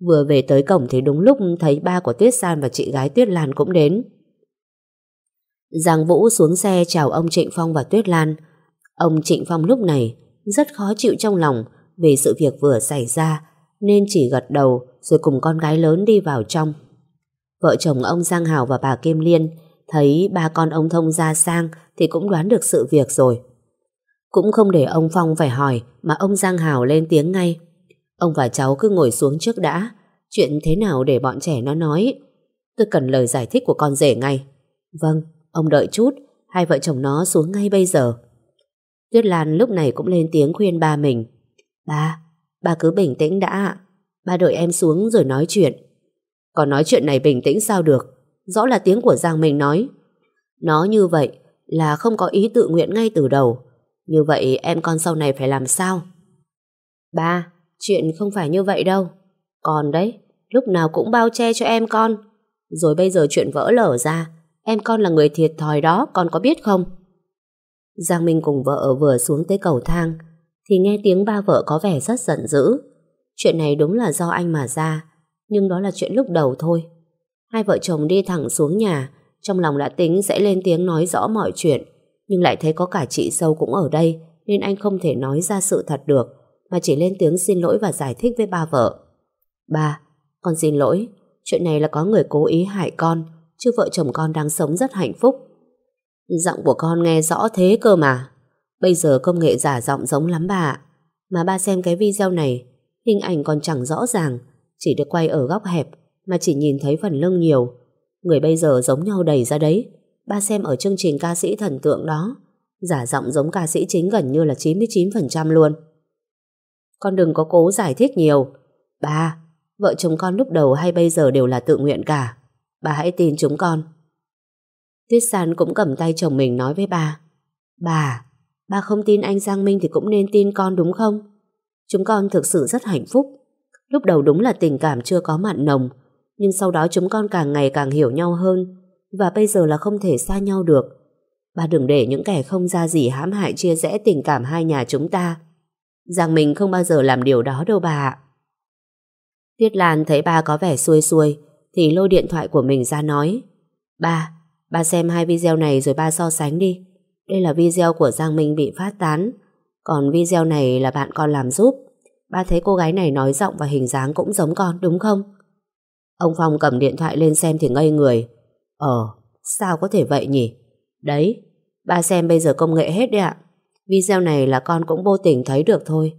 Vừa về tới cổng thì đúng lúc thấy ba của Tuyết San và chị gái Tuyết Lan cũng đến. Giang Vũ xuống xe chào ông Trịnh Phong và Tuyết Lan. Ông Trịnh Phong lúc này rất khó chịu trong lòng vì sự việc vừa xảy ra, nên chỉ gật đầu rồi cùng con gái lớn đi vào trong. Vợ chồng ông Giang Hào và bà Kim Liên thấy ba con ông Thông ra sang thì cũng đoán được sự việc rồi. Cũng không để ông Phong phải hỏi mà ông Giang Hào lên tiếng ngay. Ông và cháu cứ ngồi xuống trước đã. Chuyện thế nào để bọn trẻ nó nói? Tôi cần lời giải thích của con rể ngay. Vâng, ông đợi chút, hai vợ chồng nó xuống ngay bây giờ. Tuyết Lan lúc này cũng lên tiếng khuyên ba mình. Ba, ba cứ bình tĩnh đã. Ba đợi em xuống rồi nói chuyện. Còn nói chuyện này bình tĩnh sao được Rõ là tiếng của Giang mình nói Nó như vậy là không có ý tự nguyện ngay từ đầu Như vậy em con sau này phải làm sao Ba Chuyện không phải như vậy đâu. Còn đấy Lúc nào cũng bao che cho em con. Rồi bây giờ chuyện vỡ lở ra Em con là người thiệt thòi đó Con có biết không? Giang Minh cùng vợ vừa xuống tới cầu thang Thì nghe tiếng ba vợ có vẻ rất giận dữ. Chuyện này đúng là do anh mà ra nhưng đó là chuyện lúc đầu thôi. Hai vợ chồng đi thẳng xuống nhà, trong lòng đã tính sẽ lên tiếng nói rõ mọi chuyện, nhưng lại thấy có cả chị sâu cũng ở đây, nên anh không thể nói ra sự thật được, mà chỉ lên tiếng xin lỗi và giải thích với ba vợ. Ba, con xin lỗi, chuyện này là có người cố ý hại con, chứ vợ chồng con đang sống rất hạnh phúc. Giọng của con nghe rõ thế cơ mà. Bây giờ công nghệ giả giọng giống lắm bà Mà ba xem cái video này, hình ảnh còn chẳng rõ ràng, chỉ được quay ở góc hẹp mà chỉ nhìn thấy phần lưng nhiều. Người bây giờ giống nhau đầy ra đấy. Ba xem ở chương trình ca sĩ thần tượng đó, giả giọng giống ca sĩ chính gần như là 99% luôn. Con đừng có cố giải thích nhiều. Ba, vợ chồng con lúc đầu hay bây giờ đều là tự nguyện cả. Bà hãy tin chúng con. Tuyết San cũng cầm tay chồng mình nói với bà. Bà, ba không tin anh Giang Minh thì cũng nên tin con đúng không? Chúng con thực sự rất hạnh phúc. Lúc đầu đúng là tình cảm chưa có mặn nồng, nhưng sau đó chúng con càng ngày càng hiểu nhau hơn, và bây giờ là không thể xa nhau được. Ba đừng để những kẻ không ra gì hãm hại chia rẽ tình cảm hai nhà chúng ta. Giang Minh không bao giờ làm điều đó đâu bà ạ. Tuyết Lan thấy ba có vẻ xuôi xuôi thì lôi điện thoại của mình ra nói Ba, ba xem hai video này rồi ba so sánh đi. Đây là video của Giang Minh bị phát tán còn video này là bạn con làm giúp. Ba thấy cô gái này nói giọng và hình dáng cũng giống con đúng không? Ông Phong cầm điện thoại lên xem thì ngây người. Ờ, sao có thể vậy nhỉ? Đấy, ba xem bây giờ công nghệ hết đấy ạ. Video này là con cũng vô tình thấy được thôi.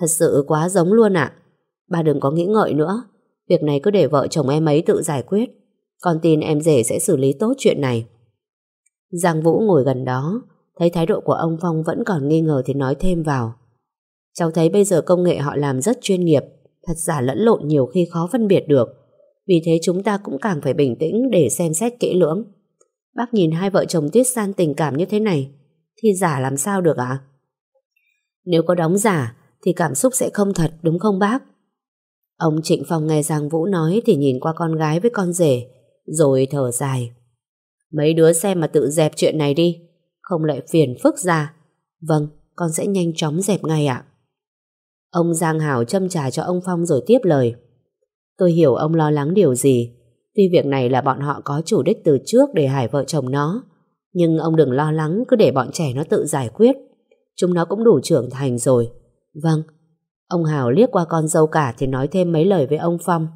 Thật sự quá giống luôn ạ. Ba đừng có nghĩ ngợi nữa. Việc này cứ để vợ chồng em ấy tự giải quyết. Con tin em rể sẽ xử lý tốt chuyện này. Giang Vũ ngồi gần đó, thấy thái độ của ông Phong vẫn còn nghi ngờ thì nói thêm vào. Cháu thấy bây giờ công nghệ họ làm rất chuyên nghiệp, thật giả lẫn lộn nhiều khi khó phân biệt được. Vì thế chúng ta cũng càng phải bình tĩnh để xem xét kỹ lưỡng. Bác nhìn hai vợ chồng Tuyết San tình cảm như thế này, thì giả làm sao được ạ? Nếu có đóng giả, thì cảm xúc sẽ không thật, đúng không bác? Ông Trịnh Phong nghe Giang Vũ nói thì nhìn qua con gái với con rể, rồi thở dài. Mấy đứa xem mà tự dẹp chuyện này đi, không lại phiền phức ra. Vâng, con sẽ nhanh chóng dẹp ngay ạ. Ông Giang Hảo châm trà cho ông Phong rồi tiếp lời. Tôi hiểu ông lo lắng điều gì. Tuy việc này là bọn họ có chủ đích từ trước để hải vợ chồng nó. Nhưng ông đừng lo lắng cứ để bọn trẻ nó tự giải quyết. Chúng nó cũng đủ trưởng thành rồi. Vâng. Ông hào liếc qua con dâu cả thì nói thêm mấy lời với ông Phong.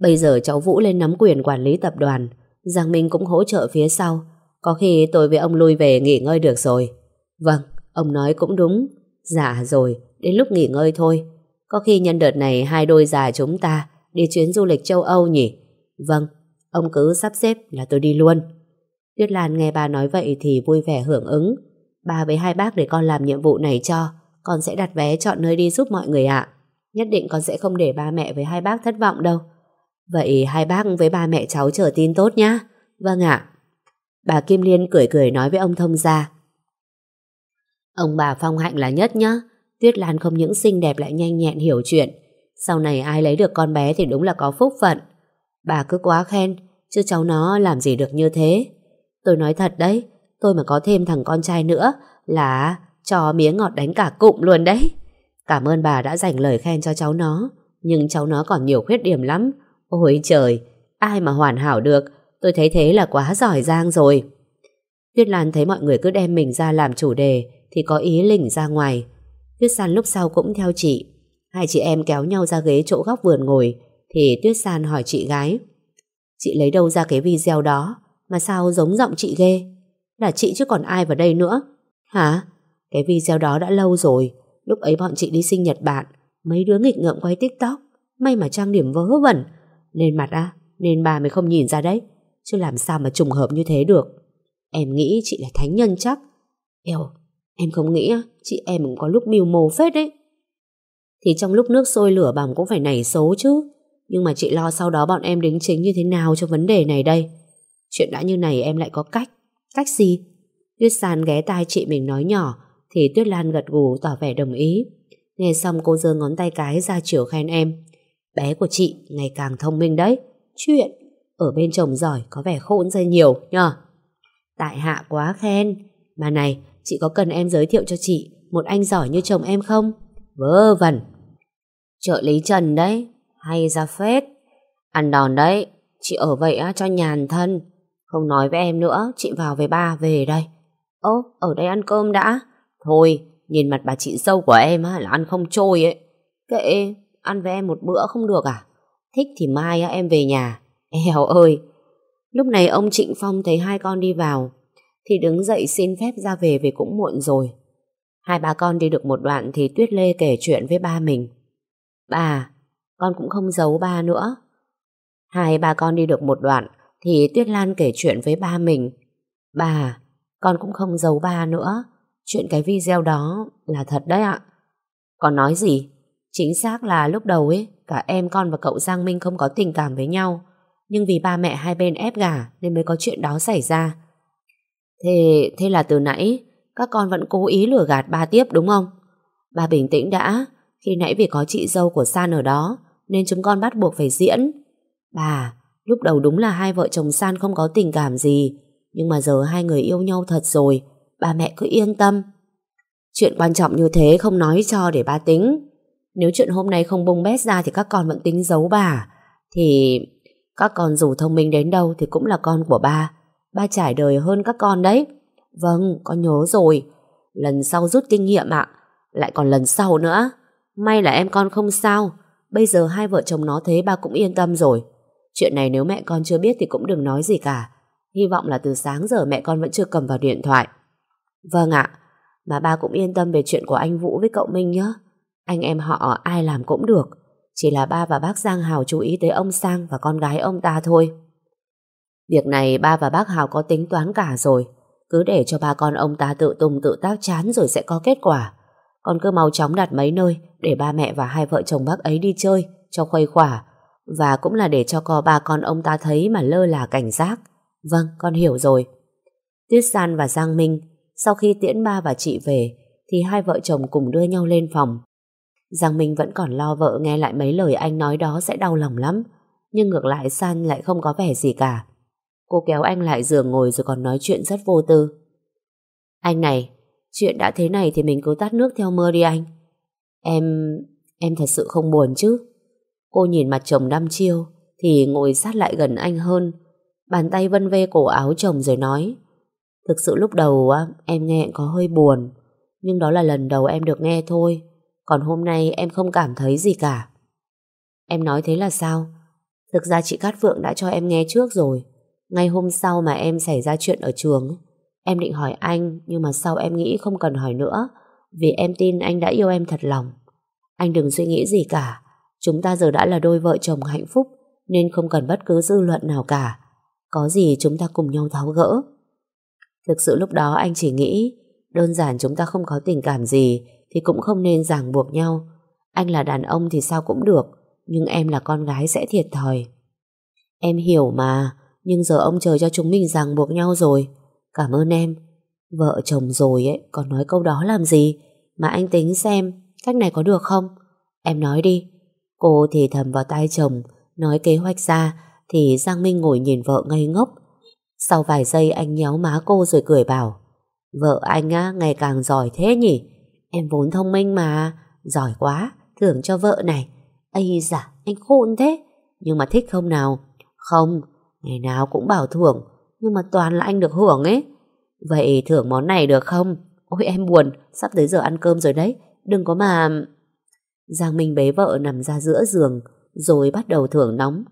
Bây giờ cháu Vũ lên nắm quyền quản lý tập đoàn. Giang Minh cũng hỗ trợ phía sau. Có khi tôi với ông lui về nghỉ ngơi được rồi. Vâng, ông nói cũng đúng. Dạ rồi, đến lúc nghỉ ngơi thôi. Có khi nhân đợt này hai đôi già chúng ta đi chuyến du lịch châu Âu nhỉ? Vâng, ông cứ sắp xếp là tôi đi luôn. Tuyết Lan nghe bà nói vậy thì vui vẻ hưởng ứng. Bà với hai bác để con làm nhiệm vụ này cho. Con sẽ đặt vé chọn nơi đi giúp mọi người ạ. Nhất định con sẽ không để ba mẹ với hai bác thất vọng đâu. Vậy hai bác với ba mẹ cháu chờ tin tốt nhá. Vâng ạ. Bà Kim Liên cười cười nói với ông thông gia. Ông bà phong hạnh là nhất nhá. Tuyết Lan không những xinh đẹp lại nhanh nhẹn hiểu chuyện. Sau này ai lấy được con bé thì đúng là có phúc phận. Bà cứ quá khen, chứ cháu nó làm gì được như thế. Tôi nói thật đấy, tôi mà có thêm thằng con trai nữa là cho miếng ngọt đánh cả cụm luôn đấy. Cảm ơn bà đã dành lời khen cho cháu nó, nhưng cháu nó còn nhiều khuyết điểm lắm. Ôi trời, ai mà hoàn hảo được, tôi thấy thế là quá giỏi giang rồi. Tuyết Lan thấy mọi người cứ đem mình ra làm chủ đề thì có ý lỉnh ra ngoài. Tuyết San lúc sau cũng theo chị. Hai chị em kéo nhau ra ghế chỗ góc vườn ngồi thì Tuyết San hỏi chị gái. Chị lấy đâu ra cái video đó mà sao giống giọng chị ghê? Là chị chứ còn ai vào đây nữa? Hả? Cái video đó đã lâu rồi. Lúc ấy bọn chị đi sinh nhật bạn. Mấy đứa nghịch ngợm quay tiktok. May mà trang điểm vớ vẩn. Nên mặt à? Nên bà mới không nhìn ra đấy. Chứ làm sao mà trùng hợp như thế được. Em nghĩ chị là thánh nhân chắc. Eo, em không nghĩ chị em cũng có lúc mưu mô phết đấy. Thì trong lúc nước sôi lửa bỏng cũng phải nảy số chứ. Nhưng mà chị lo sau đó bọn em đính chính như thế nào cho vấn đề này đây. Chuyện đã như này em lại có cách. Cách gì? Tuyết San ghé tai chị mình nói nhỏ thì Tuyết Lan gật gù tỏ vẻ đồng ý. Nghe xong cô giơ ngón tay cái ra chiều khen em. Bé của chị ngày càng thông minh đấy. Chuyện ở bên chồng giỏi có vẻ khôn ra nhiều nhờ. Tại hạ quá khen. Mà này, chị có cần em giới thiệu cho chị một anh giỏi như chồng em không? Vớ vẩn. Trợ lý Trần đấy, hay ra phết. Ăn đòn đấy, chị ở vậy á cho nhàn thân. Không nói với em nữa, chị vào với ba về đây. ố ở đây ăn cơm đã. Thôi, nhìn mặt bà chị dâu của em á là ăn không trôi ấy. Kệ, ăn với em một bữa không được à? Thích thì mai á, em về nhà. Eo ơi! Lúc này ông Trịnh Phong thấy hai con đi vào thì đứng dậy xin phép ra về vì cũng muộn rồi. Hai bà con đi được một đoạn thì Tuyết Lê kể chuyện với ba mình. Bà, con cũng không giấu ba nữa. Hai bà con đi được một đoạn thì Tuyết Lan kể chuyện với ba mình. Bà, con cũng không giấu ba nữa. Chuyện cái video đó là thật đấy ạ. Con nói gì? Chính xác là lúc đầu ấy, cả em con và cậu Giang Minh không có tình cảm với nhau. Nhưng vì ba mẹ hai bên ép gả nên mới có chuyện đó xảy ra. Thế, thế là từ nãy các con vẫn cố ý lừa gạt ba tiếp đúng không? Ba bình tĩnh đã, khi nãy vì có chị dâu của San ở đó nên chúng con bắt buộc phải diễn. Bà, lúc đầu đúng là hai vợ chồng San không có tình cảm gì, Nhưng mà giờ hai người yêu nhau thật rồi, ba mẹ cứ yên tâm. Chuyện quan trọng như thế không nói cho để ba tính. Nếu chuyện hôm nay không bung bét ra thì các con vẫn tính giấu bà. Thì các con dù thông minh đến đâu thì cũng là con của ba. Ba trải đời hơn các con đấy. Vâng, con nhớ rồi. Lần sau rút kinh nghiệm ạ. Lại còn lần sau nữa. May là em con không sao. Bây giờ hai vợ chồng nó thế ba cũng yên tâm rồi. Chuyện này nếu mẹ con chưa biết thì cũng đừng nói gì cả. Hy vọng là từ sáng giờ mẹ con vẫn chưa cầm vào điện thoại. Vâng ạ. Mà ba cũng yên tâm về chuyện của anh Vũ với cậu Minh nhé. Anh em họ ai làm cũng được. Chỉ là ba và bác Giang Hào chú ý tới ông Sang và con gái ông ta thôi. Việc này ba và bác Hào có tính toán cả rồi. Cứ để cho ba con ông ta tự tung tự tác chán rồi sẽ có kết quả. Con cứ mau chóng đặt mấy nơi để ba mẹ và hai vợ chồng bác ấy đi chơi, cho khuây khỏa. Và cũng là để cho co ba con ông ta thấy mà lơ là cảnh giác. Vâng, con hiểu rồi. Tuyết San và Giang Minh sau khi tiễn ba và chị về thì hai vợ chồng cùng đưa nhau lên phòng. Giang Minh vẫn còn lo vợ nghe lại mấy lời anh nói đó sẽ đau lòng lắm. Nhưng ngược lại San lại không có vẻ gì cả. Cô kéo anh lại giường ngồi rồi còn nói chuyện rất vô tư. Anh này, chuyện đã thế này thì mình cứ tắt nước theo mưa đi anh. Em, em thật sự không buồn chứ. Cô nhìn mặt chồng đăm chiêu, thì ngồi sát lại gần anh hơn. Bàn tay vân vê cổ áo chồng rồi nói, Thực sự lúc đầu em nghe có hơi buồn, Nhưng đó là lần đầu em được nghe thôi, Còn hôm nay em không cảm thấy gì cả Em nói thế là sao? Thực ra chị Cát Phượng đã cho em nghe trước rồi, Ngay hôm sau mà em xảy ra chuyện ở trường Em định hỏi anh, Nhưng mà sau em nghĩ không cần hỏi nữa, Vì em tin anh đã yêu em thật lòng Anh đừng suy nghĩ gì cả Chúng ta giờ đã là đôi vợ chồng hạnh phúc Nên không cần bất cứ dư luận nào cả Có gì chúng ta cùng nhau tháo gỡ Thực sự lúc đó anh chỉ nghĩ đơn giản chúng ta không có tình cảm gì thì cũng không nên ràng buộc nhau. Anh là đàn ông thì sao cũng được, nhưng em là con gái sẽ thiệt thòi. Em hiểu mà, nhưng giờ ông trời cho chúng mình ràng buộc nhau rồi. Cảm ơn em. Vợ chồng rồi ấy, còn nói câu đó làm gì? Mà anh tính xem, cách này có được không? Em nói đi. Cô thì thầm vào tai chồng, nói kế hoạch ra, thì Giang Minh ngồi nhìn vợ ngây ngốc, sau vài giây anh nhéo má cô rồi cười bảo Vợ anh á, ngày càng giỏi thế nhỉ? Em vốn thông minh mà Giỏi quá, thưởng cho vợ này. Ây dạ, anh khôn thế. Nhưng mà thích không nào? Không, ngày nào cũng bảo thưởng Nhưng mà toàn là anh được hưởng ấy. Vậy thưởng món này được không? Ôi em buồn, sắp tới giờ ăn cơm rồi đấy Đừng có mà Giang Minh bế vợ nằm ra giữa giường Rồi bắt đầu thưởng nóng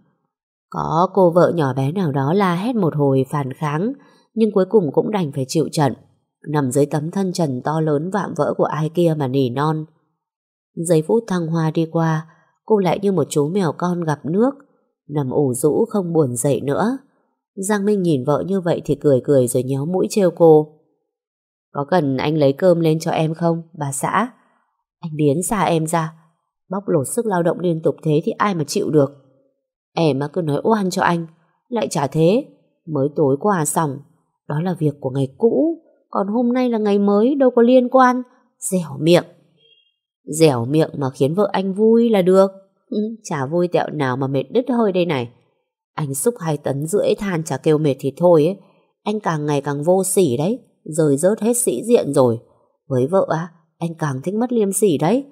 có cô vợ nhỏ bé nào đó la hét một hồi phản kháng, nhưng cuối cùng cũng đành phải chịu trận. Nằm dưới tấm thân trần to lớn vạm vỡ của ai kia mà nỉ non. Giây phút thăng hoa đi qua, cô lại như một chú mèo con gặp nước, nằm ủ rũ không buồn dậy nữa. Giang Minh nhìn vợ như vậy thì cười cười rồi nhéo mũi trêu cô. Có cần anh lấy cơm lên cho em không, bà xã? Anh biến xa em ra. Bóc lột sức lao động liên tục thế thì ai mà chịu được. Em mà cứ nói oan cho anh Lại chả thế. Mới tối qua xong Đó là việc của ngày cũ Còn hôm nay là ngày mới đâu có liên quan. Dẻo miệng. Dẻo miệng mà khiến vợ anh vui là được. Ừ, Chả vui tẹo nào mà mệt đứt hơi đây này. Anh xúc hai tấn rưỡi than chả kêu mệt thì thôi ấy. Anh càng ngày càng vô sỉ đấy Rời rớt hết sĩ diện rồi. Với vợ á Anh càng thích mất liêm sỉ đấy.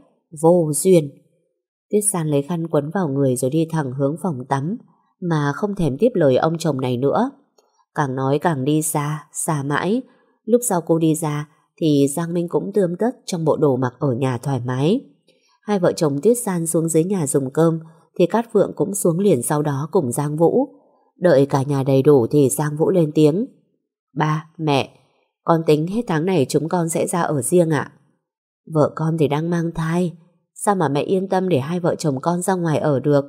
Vô duyên. Tuyết San lấy khăn quấn vào người rồi đi thẳng hướng phòng tắm mà không thèm tiếp lời ông chồng này nữa. Càng nói càng đi xa, xa mãi. Lúc sau cô đi ra thì Giang Minh cũng tươm tất trong bộ đồ mặc ở nhà thoải mái. Hai vợ chồng Tuyết San xuống dưới nhà dùng cơm thì Cát Phượng cũng xuống liền sau đó cùng Giang Vũ. Đợi cả nhà đầy đủ thì Giang Vũ lên tiếng. Ba, mẹ, con tính hết tháng này chúng con sẽ ra ở riêng ạ. Vợ con thì đang mang thai, Sao mà mẹ yên tâm để hai vợ chồng con ra ngoài ở được?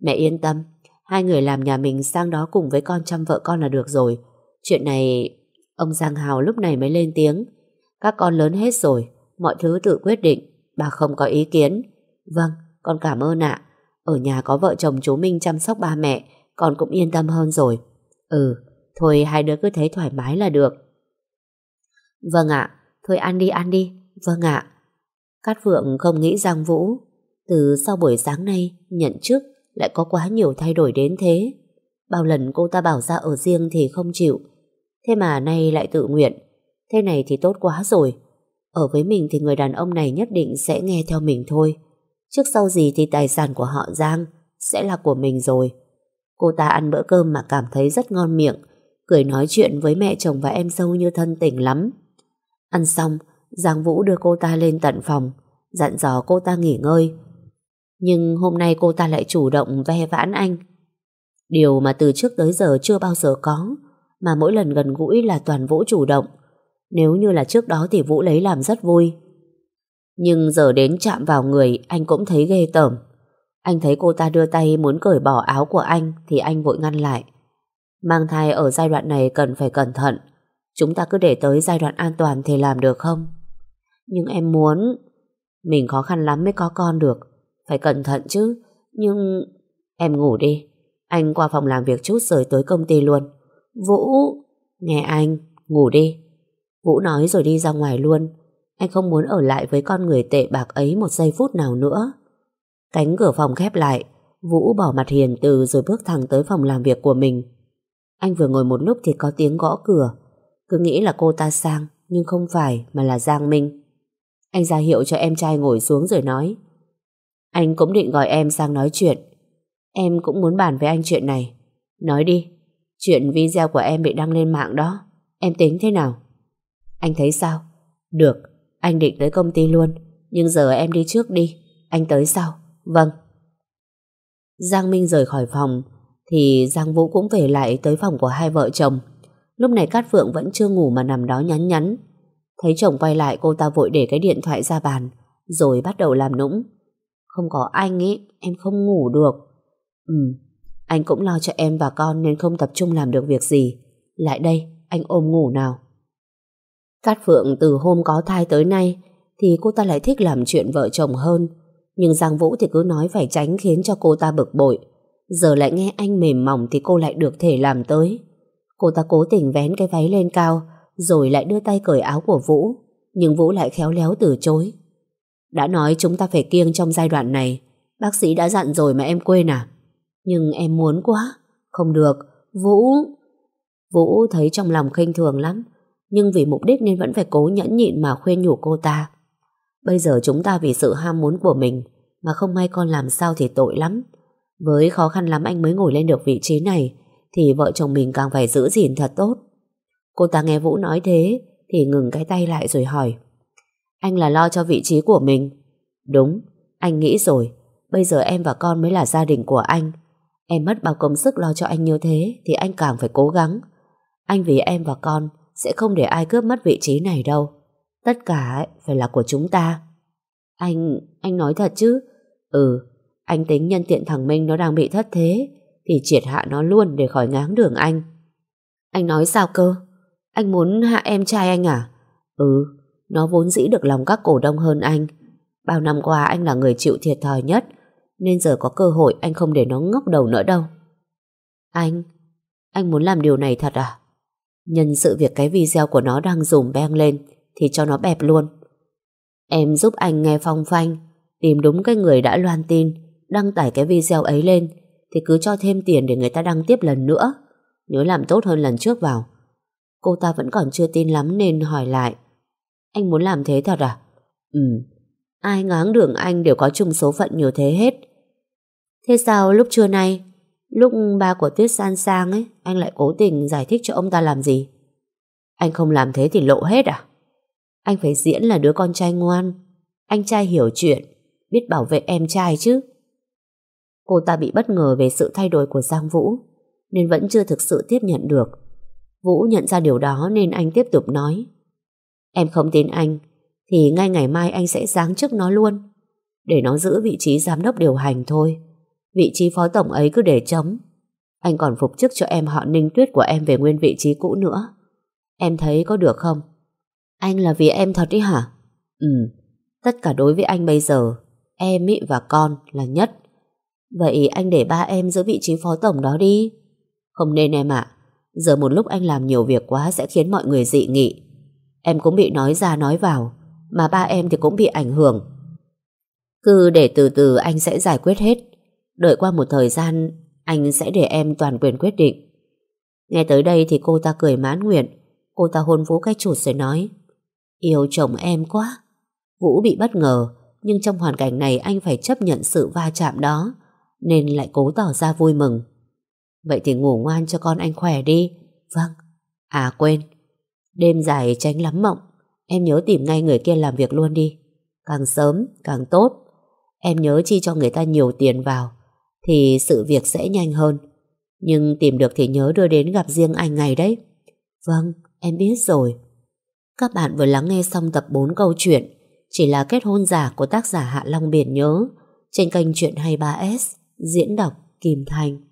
Mẹ yên tâm, hai người làm nhà mình sang đó cùng với con chăm vợ con là được rồi. Chuyện này, ông Giang Hào lúc này mới lên tiếng. Các con lớn hết rồi, mọi thứ tự quyết định, bà không có ý kiến. Vâng, con cảm ơn ạ. Ở nhà có vợ chồng chú Minh chăm sóc ba mẹ, con cũng yên tâm hơn rồi. Ừ, thôi hai đứa cứ thấy thoải mái là được. Vâng ạ, thôi ăn đi ăn đi. Vâng ạ. Cát Phượng không nghĩ Giang Vũ từ sau buổi sáng nay nhận chức lại có quá nhiều thay đổi đến thế. Bao lần cô ta bảo ra ở riêng thì không chịu. Thế mà nay lại tự nguyện. Thế này thì tốt quá rồi. Ở với mình thì người đàn ông này nhất định sẽ nghe theo mình thôi. Trước sau gì thì tài sản của họ Giang sẽ là của mình rồi. Cô ta ăn bữa cơm mà cảm thấy rất ngon miệng, cười nói chuyện với mẹ chồng và em dâu như thân tình lắm. Ăn xong, Giang Vũ đưa cô ta lên tận phòng, dặn dò cô ta nghỉ ngơi. Nhưng hôm nay cô ta lại chủ động ve vãn anh. Điều mà từ trước tới giờ chưa bao giờ có, mà mỗi lần gần gũi là toàn Vũ chủ động. Nếu như là trước đó thì Vũ lấy làm rất vui. Nhưng giờ đến chạm vào người anh cũng thấy ghê tởm. Anh thấy cô ta đưa tay muốn cởi bỏ áo của anh thì anh vội ngăn lại. Mang thai ở giai đoạn này cần phải cẩn thận. Chúng ta cứ để tới giai đoạn an toàn thì làm được không? Nhưng em muốn... Mình khó khăn lắm mới có con được. Phải cẩn thận chứ. Nhưng... Em ngủ đi. Anh qua phòng làm việc chút rồi tới công ty luôn. Vũ... Nghe anh, ngủ đi. Vũ nói rồi đi ra ngoài luôn. Anh không muốn ở lại với con người tệ bạc ấy một giây phút nào nữa. Cánh cửa phòng khép lại, Vũ bỏ mặt hiền từ rồi bước thẳng tới phòng làm việc của mình. Anh vừa ngồi một lúc thì có tiếng gõ cửa. Cứ nghĩ là cô ta sang, nhưng không phải mà là Giang Minh. Anh ra hiệu cho em trai ngồi xuống rồi nói. Anh cũng định gọi em sang nói chuyện. Em cũng muốn bàn với anh chuyện này. Nói đi, chuyện video của em bị đăng lên mạng đó. Em tính thế nào? Anh thấy sao? Được, anh định tới công ty luôn. Nhưng giờ em đi trước đi. Anh tới sau. Vâng. Giang Minh rời khỏi phòng thì Giang Vũ cũng về lại tới phòng của hai vợ chồng. Lúc này Cát Phượng vẫn chưa ngủ mà nằm đó nhắn nhắn. Thấy chồng quay lại cô ta vội để cái điện thoại ra bàn rồi bắt đầu làm nũng. Không có anh ấy, em không ngủ được. Ừ, anh cũng lo cho em và con nên không tập trung làm được việc gì. Lại đây, anh ôm ngủ nào. Cát Phượng từ hôm có thai tới nay thì cô ta lại thích làm chuyện vợ chồng hơn. Nhưng Giang Vũ thì cứ nói phải tránh khiến cho cô ta bực bội. Giờ lại nghe anh mềm mỏng thì cô lại được thể làm tới. Cô ta cố tình vén cái váy lên cao rồi lại đưa tay cởi áo của Vũ. Nhưng Vũ lại khéo léo từ chối. Đã nói chúng ta phải kiêng trong giai đoạn này. Bác sĩ đã dặn rồi mà em quên à? Nhưng em muốn quá. Không được. Vũ... Vũ thấy trong lòng khinh thường lắm. Nhưng vì mục đích nên vẫn phải cố nhẫn nhịn mà khuyên nhủ cô ta. Bây giờ chúng ta vì sự ham muốn của mình mà không may con làm sao thì tội lắm. Với khó khăn lắm anh mới ngồi lên được vị trí này, thì vợ chồng mình càng phải giữ gìn thật tốt. Cô ta nghe Vũ nói thế thì ngừng cái tay lại rồi hỏi Anh là lo cho vị trí của mình. Đúng, anh nghĩ rồi. Bây giờ em và con mới là gia đình của anh. Em mất bao công sức lo cho anh như thế thì anh càng phải cố gắng. Anh vì em và con sẽ không để ai cướp mất vị trí này đâu. Tất cả phải là của chúng ta. Anh, anh nói thật chứ? Ừ, anh tính nhân tiện thằng Minh nó đang bị thất thế thì triệt hạ nó luôn để khỏi ngáng đường anh. Anh nói sao cơ? Anh muốn hạ em trai anh à? Ừ, nó vốn dĩ được lòng các cổ đông hơn anh. Bao năm qua anh là người chịu thiệt thòi nhất nên giờ có cơ hội anh không để nó ngóc đầu nữa đâu. Anh, anh muốn làm điều này thật à? Nhân sự việc cái video của nó đang dùm beng lên thì cho nó bẹp luôn. Em giúp anh nghe phong phanh, tìm đúng cái người đã loan tin, đăng tải cái video ấy lên, thì cứ cho thêm tiền để người ta đăng tiếp lần nữa. Nhớ làm tốt hơn lần trước vào. Cô ta vẫn còn chưa tin lắm nên hỏi lại. Anh muốn làm thế thật à? Ừ, ai ngáng đường anh đều có chung số phận như thế hết. Thế sao lúc trưa nay, lúc ba của Tuyết San sang ấy, anh lại cố tình giải thích cho ông ta làm gì? Anh không làm thế thì lộ hết à? Anh phải diễn là đứa con trai ngoan Anh trai hiểu chuyện Biết bảo vệ em trai chứ Cô ta bị bất ngờ về sự thay đổi của Giang Vũ Nên vẫn chưa thực sự tiếp nhận được Vũ nhận ra điều đó Nên anh tiếp tục nói Em không tin anh Thì ngay ngày mai anh sẽ giáng chức nó luôn Để nó giữ vị trí giám đốc điều hành thôi Vị trí phó tổng ấy cứ để trống Anh còn phục chức cho em họ Ninh Tuyết của em về nguyên vị trí cũ nữa Em thấy có được không? Anh là vì em thật ý hả? Ừ, tất cả đối với anh bây giờ, em ý và con là nhất. Vậy anh để ba em giữ vị trí phó tổng đó đi. Không nên em ạ, giờ một lúc anh làm nhiều việc quá sẽ khiến mọi người dị nghị. Em cũng bị nói ra nói vào, mà ba em thì cũng bị ảnh hưởng. Cứ để từ từ anh sẽ giải quyết hết. Đợi qua một thời gian, anh sẽ để em toàn quyền quyết định. Nghe tới đây thì cô ta cười mãn nguyện, Cô ta hôn Vũ cái chụt rồi nói Yêu chồng em quá Vũ bị bất ngờ Nhưng trong hoàn cảnh này anh phải chấp nhận sự va chạm đó Nên lại cố tỏ ra vui mừng Vậy thì ngủ ngoan cho con anh khỏe đi. Vâng. À quên. Đêm dài tránh lắm mộng. Em nhớ tìm ngay người kia làm việc luôn đi. Càng sớm, càng tốt. Em nhớ chi cho người ta nhiều tiền vào, Thì sự việc sẽ nhanh hơn. Nhưng tìm được thì nhớ đưa đến gặp riêng anh ngày đấy. Vâng em biết rồi. Các bạn vừa lắng nghe xong tập 4 câu chuyện, Chỉ là kết hôn giả của tác giả Hạ Long Biển Nhớ, Trên kênh Chuyện 23S Diễn đọc Kim Thành.